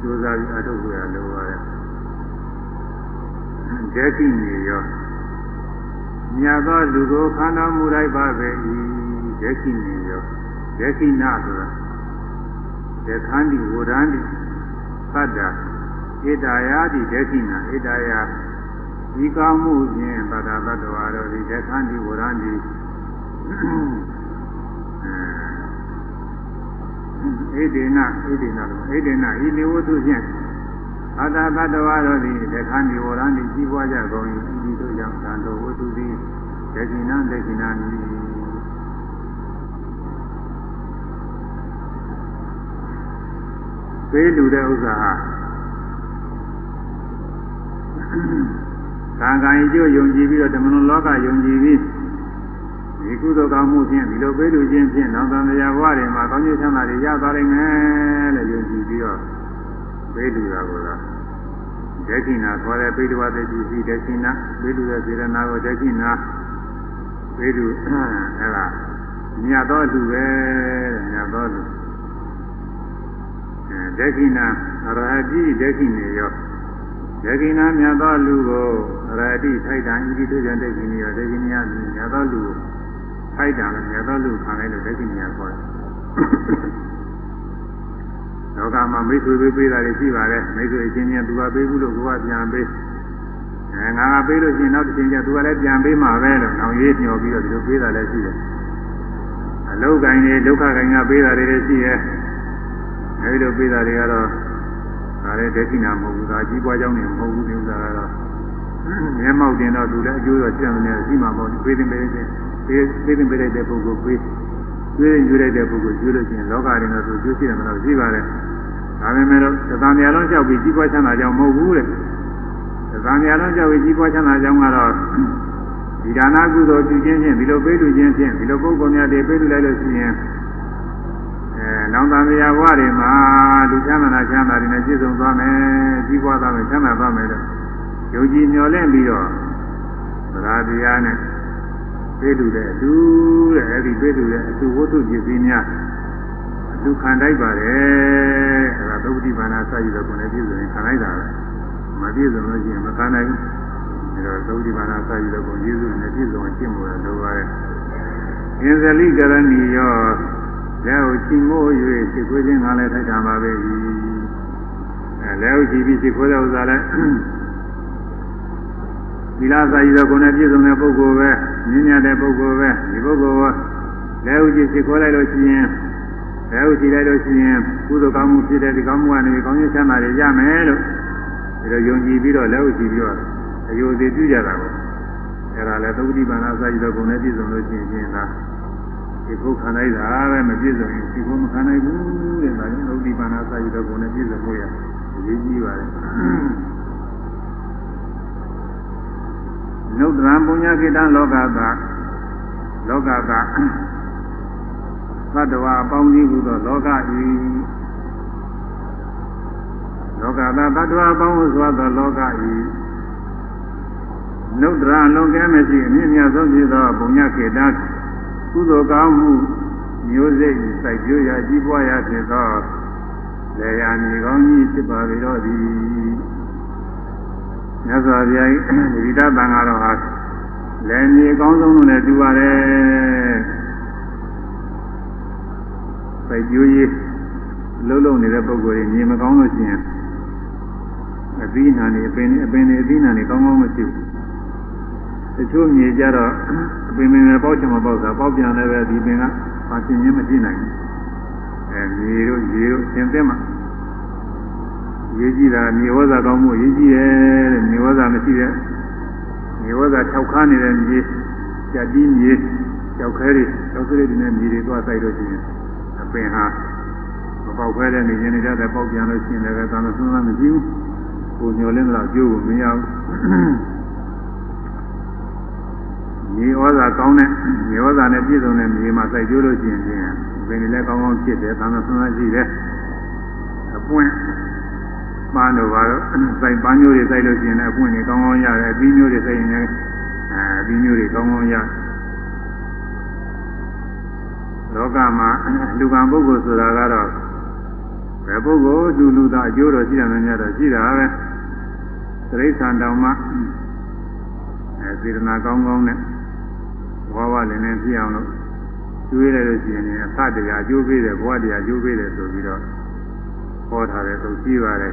ကြိုးစားပြီးအထုတ်ရလို့ပါတယ်ဒက်တိနေရောမြတ်သောလူကိုခန္ဓာမူလိုက်ပါပဲ၏ဒက်တိနေရောဒက်တိနာဆိုတာဒက်ခန္ဒီဝရန္ဒီသတ္တာဣတာယာတိဒက်တိနာဣတာယာ ဒီကောင်းမှုဖြင့်သတ္တသတ္တဝါတို့ဒီဒက်ခန္ဒီဝရန္ဒီဣဒေနဣဒေနလို့ဣဒေနဤလေဝတုဖြင့်အတ္တတတ္တဝါတို့သည်ဒခန္ဒီဝရန္ဒီကြီးပွားကြကုန်၏ဤတို့ကြောင့်သံတော်ဝတ္ထုသည်ဒက္ခိဏဒက္ခိဏမည်ပေးလူတဲ့ဥစ္စာဟာ ကံကံအကျိုးယုံကြည်ပြီးတော့ဓမ္မလွန်လောကယုံကြည်ပြီးဒီကုသိုလ်ကောင်းမှုဖြင့်ဒီလိုပေးလူခြင်းဖြင့်နောက်သံဃာဘဝတွေမှာကောင်းကျိုးချမ်းသာတွေရသွားနိုင်မယ်လို့ယုံကြည်ပြီးတော့ပေးလူတာကိုလားဒက္ခိဏခေါ်တဲ့ပိဋကဝတိစီဒက္ခိဏပေးလူတဲ့စေရနာကိုဒက္ခိဏပေးလူအဲဒါမြတ်တော်လူပဲမြတ်တော်လူဒက္ခိဏရဟတိဒက္ခိဏရော ဒက္ခိဏမြတ်တော်လူကိုရဟတိထိုက်တံဣတိတို့ကြောင့်ဒက္ခိဏရောဒက္ခိဏမြတ်တော်လူထိုက်တံလည်းမြတ်တော်လူခံလိုက်လို့ဒက္ခိဏခေါ်တယ်လောကမှာမိတ်ဆွေပေးပေးတာတွေရှိပါတယ်မိတ်ဆွေချင်းချင်းသူကပေးဘူးလို့ကိုကပြန်ပေးအဲငါကပေးလို့ရှိရင်နောက်တစ်ချိန်ကျသူကလည်းပြန်ပေးမှာပဲလို့နောင်ရေးညှော်ပြီးတော့ဒီလိုပေးတာလည်းရှိတယ်အလုတ်ကိုင်းတွေဒုက္ခကိုင်းကပေးတာတွေလည်းရှိရဲ့အဲဒီလိုပေးတာတွေကတော့ဒါ လည်းဒိဋ္ဌိနာမဟုတ်ဘူးဒါကြီးပွားကြောင်းနေမဟုတ်ဘူးဒီဥစ္စာကတော့မျက်မှောက်တင်တော့သူလည်းအကျိုးတော့ကြံနေရှိမှာမဟုတ်ဘူးပေးတင်ပေးတယ်ပေးပေးတင်ပေးတဲ့ပုဂ္ဂိုလ်ပေးကျွေးယူလိုက်တဲ့ပုဂ္ဂိုလ်ကျွေးလို့ရှိရင်လောကရင်းတော့သူကျွေးရှိတယ်မလို့ရှိပါတယ်ဒါပေမဲ့လို့သံဃာများလုံးလျှောက်ပြီးကြီးပွားချမ်းသာကြောင်းမဟုတ်ဘူးတဲ့သံဃာများလုံးလျှောက်ပြီးကြီးပွားချမ်းသာကြောင်းကတော့ဒီဒါနာကုသိုလ်ပြုခြင်းဖြင့်ဒီလိုပေးလူခြင်းဖြင့်ဒီလိုပုဂ္ဂိုလ်များတွေပေးလူလိုက်လို့ရှိရင်အဲ နောင်တန်မြာဘဝတွေမှာလူချမ်းသာချမ်းသာတွေနဲ့ပြည့်စုံသွားမယ်ကြီးပွားသွားမယ်ချမ်းသာသွားမယ်လို့ယုံကြည်မျှော်လင့်ပြီးတော့သရတရားနဲ့ပေးလူတဲ့အတူတဲ့အဲဒီပေးလူတဲ့အတူဝတ္ထုပစ္စည်းများအတူခံတိုက်ပါတယ်အဲဒါသုတိဘာနာစရည်တော့ကိုယ်နဲ့ပြည့်စုံရင်ခံလိုက်တာပဲမပြည့်စုံလို့ရှိရင်မခံနိုင်ဘူးအဲတော့သုတိဘာနာစရည်တော့ကိုယေရှုနဲ့ပြည့်စုံအောင်ရှင်းဖို့လိုပါတယ်အင်ဇလိကရဏီယော လက်ကိုချီမိုး၍စိတ်ခွေးခြင်းကလည်းထိုက်တာပါပဲအဲလက်ကိုချီပြီးစိတ်ခွေးတဲ့ဥစ္စာလည်းသီလစာရည်တော်ကိုယ်နဲ့ပြည့်စုံတဲ့ပုဂ္ဂိုလ်ပဲမြင့်မြတ်တဲ့ပုဂ္ဂိုလ်ပဲဒီပုဂ္ဂိုလ်ကလက်ဥကြည့်စိတ်ခေါ်လိုက်လို့ရှိရင်ဒါဟုတ်ရှိလိုက်လို့ရှိရင်ကုသိုလ်ကောင်းမှုဖြစ်တဲ့ဒီကောင်းမှုကနေကောင်းကျိုးချမ်းသာတွေရမယ်လို့ဒါတော့ယုံကြည်ပြီးတော့လက်ဟုတ်ရှိပြီးတော့အယုံသေးပြုကြတာကိုအဲ့ဒါလည်းသုတိပါဏအစာကြီးတော့ကိုယ်နဲ့ပြည့်စုံလို့ရှိရင်ဒါ ဒီခုခံလိုက်တာပဲမပြည့်စုံရင်ဒီခုမခံနိုင်ဘူးတဲ့ဒါကြောင့်သုတိပါဏအစာကြီးတော့ကိုယ်နဲ့ပြည့်စုံဖို့ရအရေးကြီးပါတယ်နုဒ္ဒရံပုညကိတံလောကသာလောကသာသတ္တဝါအပေါင်းကြီးဟူသောလောကဤလောကသာသတ္တဝါအပေါင်းဟုဆိုသောလောကဤနုဒ္ဒရာလွန်ကဲမရှိအမြင့်မြတ်ဆုံးဖြစ်သောပုညခေတ ကုသိုလ်ကောင်းမှုမျိုးစိတ်စိုက်ပျိုးရာကြီးပွားရာဖြစ်သောလေယာမြေကောင်းကြီးဖြစ်ပါလေတော့သည်မြတ်စွာဘုရား၏ဝိဒသံဃာတော်ဟာလည်းမြေကောင်းဆုံးလို့လည်းတူပါတယ်စိုက်ပျိုးရေးလုံးလုံးနေတဲ့ပုဂ္ဂိုလ်တွေမြေမကောင်းလို့ရှိရင်အသီးနှံတွေအပင်အပင်တွေအသီးနှံတွေကောင်းကောင်းမရှိဘူးတချို့မြေကြတော့အ ပင်ပင်ပဲပေါက်ချင်မပေါက်တာပေါက်ပြန်လည်းပဲဒီပင်ကပါရှင်ချင်းမရှိနိုင်ဘူးအဲမြေတို့ရေတို့သင်သင့်မှာရေးကြည့်တာမြေဝဇ္ဇကောင်းမှုရေးကြည့်တယ်တဲ့မြေဝဇ္ဇမရှိတဲ့မြေဝဇ္ဇ၆ခါနေတဲ့မြေကြက်ကြီးမြေကြောက်ခဲတွေကြောက်ခဲတွေနဲ့မြေတွေသွားတိုက်လို့ရှိရင်အပင်ဟာမပေါက်ခဲတဲ့နေရင်လည်းပေါက်ပြန်လို့ရှိရင်လည်းသာမဆွမ်းမမရှိဘူးကိုညှော်လင်းတော့ကျိုးကိုမရဘူး မြေဩဇာကောင်းတဲ့မြေဩဇာနဲ့ပြည့်စုံတဲ့မြေမှာစိုက်ကျိုးလို့ရှိရင်ပင်ပင်လည်းကောင်းကောင်းဖြစ်တယ်သာမဆွမ်းမရှိတယ်အပွင့်ပန်းတို့ပါတော့စိုက်ပန်းမျိုးတွေစိုက်လို့ရှိရင်လည်းအပွင့်တွေကောင်းကောင်းရတယ်အသီးမျိုးတွေစိုက်ရင်လည်းအသီးမျိုးတွေကောင်းကောင်းရလောကမှာလူကံပုဂ္ဂိုလ်ဆိုတာကတော့ဘယ်ပုဂ္ဂိုလ်လူလူသားအကျိုးတော်ရှိတယ်များတော့ရှိတာပဲတိရစ္ဆာန်တောင်မှအဲစေတနာကောင်းကောင်းနဲ့ ဘဝဝလည်းနဲ့ဖြစ်အောင်လို့ကျွေးတယ်လို့ရှိရင်အသတရားအကျိုးပေးတယ်ဘဝတရားအကျိုးပေးတယ်ဆိုပြီးတော့ဟောထားတယ်သူရှိပါတယ်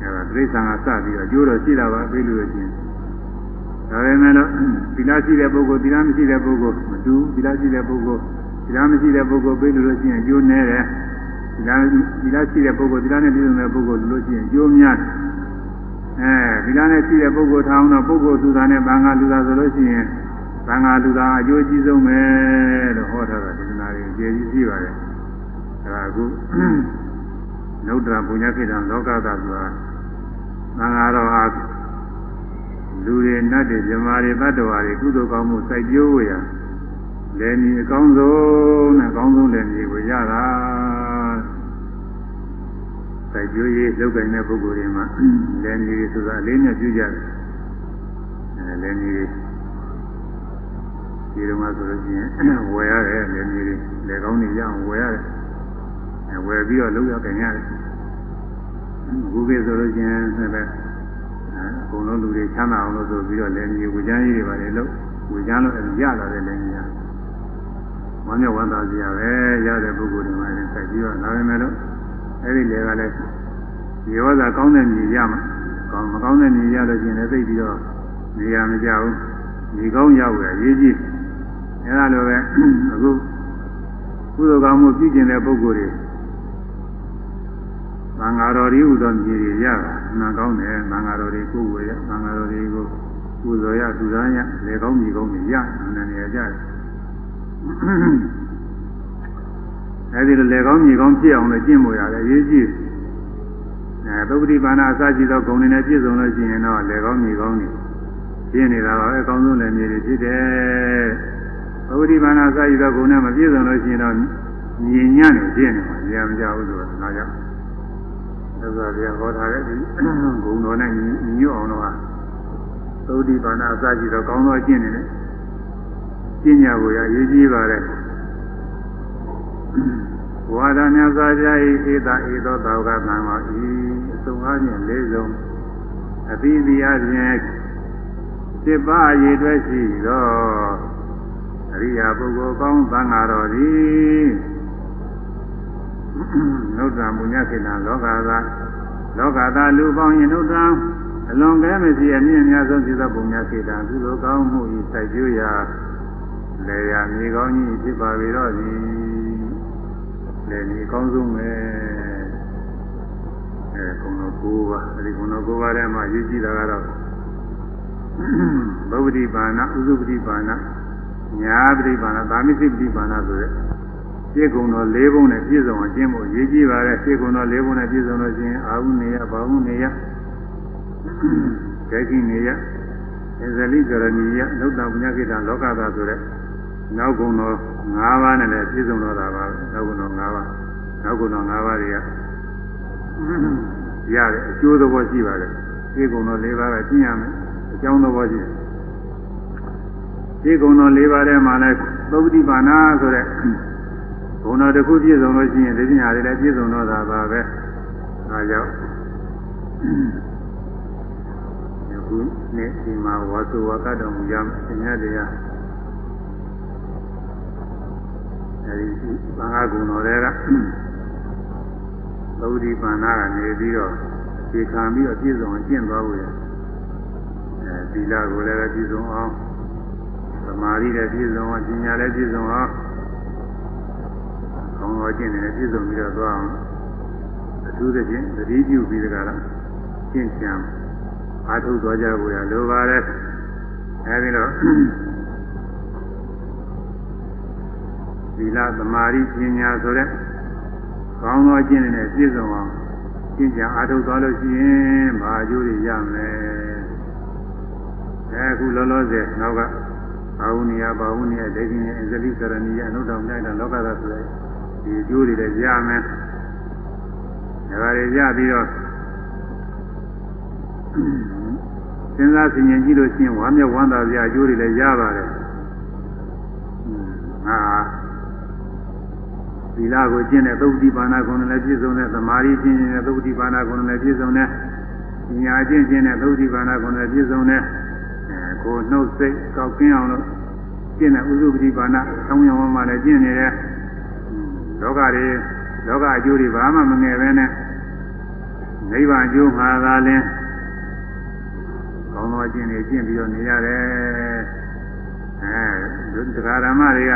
အဲဒါတိရစ္ဆာန်ကစပြီးတော့အကျိုးတော်ရှိတာပါပေးလို့ရှိရင်ဒါပေမဲ့လို့သီလရှိတဲ့ပုဂ္ဂိုလ်သီလမရှိတဲ့ပုဂ္ဂိုလ်မတူသီလရှိတဲ့ပုဂ္ဂိုလ်သီလမရှိတဲ့ပုဂ္ဂိုလ်ပေးလို့ရှိရင်အကျိုးနည်းတယ်သီလသီလရှိတဲ့ပုဂ္ဂိုလ်သီလနဲ့ပြည့်စုံတဲ့ပုဂ္ဂိုလ်လို့ရှိရင်အကျိုးများအဲဒီလနဲ့ရှိတဲ့ပုဂ္ဂိုလ်ထောင်းတော့ပုဂ္ဂိုလ်သူသားနဲ့ဘာငါလူသားဆိုလို့ရှိရင် ဘာငါလူသားအကျိုးကြီးဆုံးပဲလို့ဟောထားတာဒီနာရီကျေကြီးရှိပါတယ်အဲဒါအခုနုဒ္ဒရာပုညခိတံလောကသာဆိုတာဘာငါတော့ဟာလူတွေနတ်တွေဇမားတွေတတ္တဝါတွေကုသိုလ်ကောင်းမှုစိုက်ပျိုးရလည်းညီအကောင်းဆုံးနဲ့အကောင်းဆုံးလည်းညီကိုရတာစိုက်ပျိုးရေးလုပ်ကိုင်တဲ့ပုဂ္ဂိုလ်တွေမှာလည်းညီဆိုတာအလေးနဲ့ပြုကြတယ်အဲလည်းညီ ဒီလိုမှဆိုလို့ရှိရင်ဝယ်ရတယ်လည်းညီတွေလည်းကောင်းနေရအောင်ဝယ်ရတယ်အဲဝယ်ပြီးတော့လုပ်ရကြရတယ်အခုကိဆိုလို့ရှိရင်လည်းအကုန်လုံးလူတွေချမ်းသာအောင်လို့ဆိုပြီးတော့လည်းညီဝေချမ်းကြီးတွေပါလေလို့ဝေချမ်းလို့ရလာတဲ့လည်းညီရဝမ်းမြောက်ဝမ်းသာစရာပဲရတဲ့ပုဂ္ဂိုလ်တွေမှလည်းဆက်ပြီးတော့လာပဲမဲ့လို့အဲ့ဒီလေကလည်းဒီဝါစာကောင်းတဲ့ညီရမှာကောင်းမကောင်းတဲ့ညီရလို့ရှိရင်လည်းသိပြီးတော့နေရာမကြဘူးညီကောင်းရောက်ရရေးကြည့် အဲ့ဒါလိုပဲအခုကုသိုလ်ကောင်းမှုပြုကျင်တဲ့ပုဂ္ဂိုလ်တွေသံဃာတော်တွေဟူသောမြေတွေရတာနာကောင်းတယ်သံဃာတော်တွေကိုယ်ဝေရသံဃာတော်တွေကိုပူဇော်ရသူသားရလေကောင်းမြေကောင်းတွေရနာနေရကြတယ်အဲဒီလိုလေကောင်းမြေကောင်းဖြစ်အောင်လည်းကျင့်ဖို့ရတယ်ရေးကြည့်အဲသုပတိပါဏအစရှိသောဂုဏ်တွေနဲ့ပြည့်စုံလို့ရှိရင်တော့လေကောင်းမြေကောင်းတွေပြည့်နေတာပါပဲအကောင်းဆုံးလည်းမြေတွေဖြစ်တယ် သုပတိပါဏအစရှိသောဂုဏ်နဲ့မပြည့်စုံလို့ရှိရင်တော့မြေညံ့နေပြည့်နေမှာဉာဏ်မကြဘူးဆိုတော့ဒါကြောင့်သစ္စာပြဟောထားတဲ့ဒီဂုံတော်နဲ့ညီညွတ်အောင်တော့သုတိပါဏအစရှိသောကောင်းသောအကျင့်တွေနဲ့ကျင့်ကြဖို့ရရေးကြည့်ပါတယ်ဝါဒမြတ်စွာဘုရား၏ဧတဧသောသာဝကသံဃာဤအစုံအားဖြင့်၄ဆုံးအသီးသီးအပြင်စိပါးရည်တွဲရှိသော အရိယာပုဂ္ဂိုလ်ကောင်းသံဃာတော်သည်နုဒ္ဒံပုညခေတံလောကသာလောကသာလူပေါင်းရင်နုဒ္ဒံအလွန်ကဲမရှိအမြင့်များဆုံးဖြစ်သောပုညခေတံကုသိုလ်ကောင်းမှု၏စိုက်ကျိုးရာလေယာမြေကောင်းကြီးဖြစ်ပါပေတော့သည်လည်းဒီအကောင်းဆုံးပဲအဲကုံတော်ကိုးပါအဲဒီကုံတော်ကိုးပါထဲမှာရည်ကြည်တာကတော့ဘုဗ္ဗတိပါဏဥစုပတိပါဏ ညာပတိပါဏသာမိစိပတိပါဏဆိုတဲ့ပြည့်ကုံတော်၄ဘုံနဲ့ပြည့်စုံအောင်ကျင့်ဖို့ရည်ကြည်ပါတယ်ပြည့်ကုံတော်၄ဘုံနဲ့ပြည့်စုံလို့ရှိရင်အာဟုနေရဘာဟုနေရဒိဋ္ဌိနေရအဇလိကရဏီယလုတ်တပညာကိတလောကသာဆိုတဲ့နောက်ကုံတော်၅ပါးနဲ့လည်းပြည့်စုံတော့တာပါနောက်ကုံတော်၅ပါးနောက်ကုံတော်၅ပါးတွေကရတယ်အကျိုးသဘောရှိပါတယ်ပြည့်ကုံတော်၄ပါးကကျင့်ရမယ်အကြောင်းသဘောရှိတယ် ပြည့်ကုံတော်၄ပါးထဲမှာလည်းသုပတိပါဏဆိုတဲ့ဘုံတော်တစ်ခုပြည့်စုံလို့ရှိရင်ဒီပညာတွေလည်းပြည့်စုံတော့တာပါပဲအဲကြောင့်ခုနေ့ဒီမှာဝါစုဝါကတော်မူရမယ်အညာတရားအဲဒီဘာငါကုံတော်တွေကသုဒ္ဓိပန္နာကနေပြီးတော့ခြေခံပြီးတော့ပြည့်စုံအောင်ကျင့်သွားဖို့ရအဲသီလကိုလည်းပြည့်စုံအောင်သ မာဓိလည်းပြည့်စုံအောင်ဉာဏ်လည်းပြည့်စုံအောင်ကောင်းသောကျင့်တယ်ပြည့်စုံပြီးတော့သွားအောင်အထူးသဖြင့်သတိပြုပြီးတကားလားကျင့်ကြံအားထုတ်သွားကြဖို့ရလိုပါတယ်အဲဒီတော့သီလသမာဓိပညာဆိုတဲ့ကောင်းသောကျင့်တဲ့ပြည့်စုံအောင်ကျင့်ကြံအားထုတ်သွားလို့ရှိရင်ဘာအကျိုးတွေရမလဲအဲအခုလောလောဆယ်နောက်က ဘာဝနိယဘာဝနိယဒိဋ္ဌိနဲ့အဇလိကရဏီယအနုတ္တမြိုက်တာလောကသာဆိုတဲ့ဒီအကျိုးတွေလည်းရမယ်ဒါကြတွေရပြီးတော့စဉ်းစားဆင်ခြင်ကြည့်လို့ရှိရင်ဝမ်းမြောက်ဝမ်းသာစရာအကျိုးတွေလည်းရပါတယ်ငါသီလကိုကျင့်တဲ့သုတ်တိပါဏဂုဏ်နဲ့ပြည့်စုံတဲ့သမာဓိကျင့်တဲ့သုတ်တိပါဏဂုဏ်နဲ့ပြည့်စုံတဲ့ဉာဏ်ကျင့်ခြင်းနဲ့သုတ်တိပါဏဂုဏ်နဲ့ပြည့်စုံတဲ့အဲ ကိုနှုတ်စိတ်ကောက်ကင်းအောင်လို့ကျင့်တဲ့ဥစုပတိပါဏဆောင်းရောင်းမှလည်းကျင့်နေတဲ့လောကတွေလောကအကျိုးတွေဘာမှမငယ်ပဲနဲ့နိဗ္ဗာန်အကျိုးမှာသာလင်းကောင်းသောအကျင့်တွေကျင့်ပြီးတော့နေရတယ်အဲဒကာဓမ္မတွေက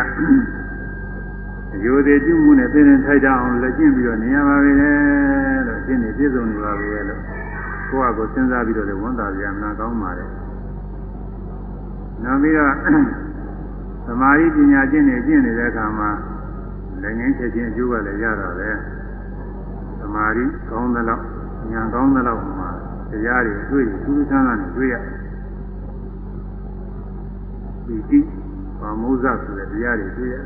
အယိုသေးပြုမှုနဲ့သိနေထိုက်ကြအောင်လက်ကျင့်ပြီးတော့နေရပါပဲလို့ရှင်းနေပြည့်စုံနေပါပြီလို့ကိုယ့်အကိုစဉ်းစားပြီးတော့လည်းဝန်တာပြန်နာကောင်းပါလေ နောက်ပြီးတော့သမာဓိပညာကျင့်နေကျင့်နေတဲ့အခါမှာလည်းငင်းချက်ချင်းအကျိုးကလည်းရတာပဲသမာဓိကောင်းသလောက်ဉာဏ်ကောင်းသလောက်မှာတရားတွေတွေ့ရင်သူးဆန်းဆန်းနဲ့တွေ့ရဒီတိဘာမုဇ္ဇဆိုတဲ့တရားတွေတွေ့ရ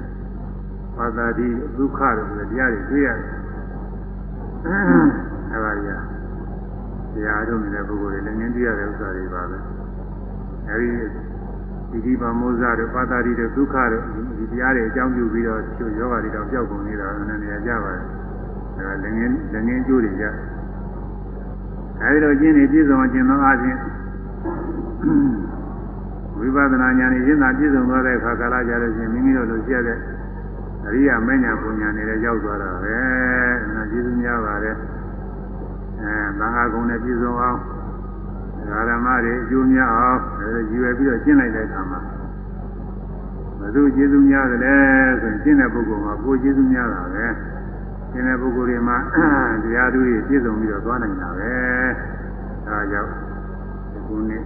ပါတာဒီဒုက္ခတွေဆိုတဲ့တရားတွေတွေ့ရတယ်အဲပါကြီးတရားထုတ်နေတဲ့ပုဂ္ဂိုလ်တွေလည်းငင်းပြရတဲ့ဥစ္စာတွေပါပဲအဲဒီ ဒီဒီပါမောဇတို့ပါတာဒီတို့ဒုက္ခတို့ဒီတရားတွေအကြောင်းပြုပြီးတော့ကျိုးယောဂတွေတော့ပျောက်ကုန်နေတာနည်းနည်းကြပါတယ်အဲဒါလည်းငင်းလည်းငင်းကျိုးတွေကြအဲဒီတော့ကျင့်နေပြည့်စုံခြင်းသောအခြင်းဝိပဿနာဉာဏ်နဲ့ရင်းသာပြည့်စုံသွားတဲ့အခါကာလကြလို့ရှိရင်မိမိတို့လိုရှိရတဲ့အရိယာမဉ္ဇဉ်ပူညာနဲ့လည်းရောက်သွားတာပဲအဲဒါကျေးဇူးများပါတယ်အဲသံဃာကုံနဲ့ပြည့်စုံအောင်ဓမ္မတွေအကျိုးများအောင် အဲဒါရည်ရွယ်ပြီးတော့ကျင့်လိုက်တဲ့အခါမှာဘယ်သူကျေးဇူးများသလဲဆိုရင်ကျင့်တဲ့ပုဂ္ဂိုလ်မှာကိုယ်ကျေးဇူးများတာပဲကျင့်တဲ့ပုဂ္ဂိုလ်တွေမှာတရားသူတွေပြည့်စုံပြီးတော့သွားနိုင်တာပဲအဲဒါကြောင့်ဒီကုနေ့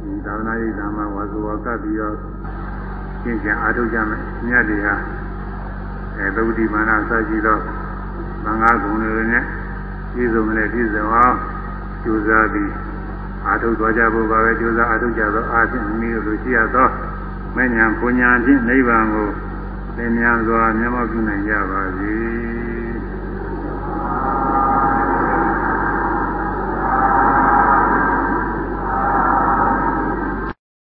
ဒီသာသနာ့ရေးဓမ္မဝါစုဝါကပ်ပြီးတော့ကျင့်ကြံအားထုတ်ကြမယ်မြတ်တွေဟာအဲသုတိမာနစရှိသောမင်္ဂလာဂုဏ်တွေနဲ့ပြည့်စုံတယ်ပြည့်စုံအောင်ကြိုးစားပြီး အာထုတ်သွားကြဖို့ပါပဲကြိုးစားအာထုတ်ကြသောအားဖြင့်မိမိတို့လိုရှိရသောမဉ္ဇဉ်ပုညာဖြင့်နိဗ္ဗာန်ကိုသင်မြန်စွာမျက်မှောက်ပြုနိုင်ကြပါစေ။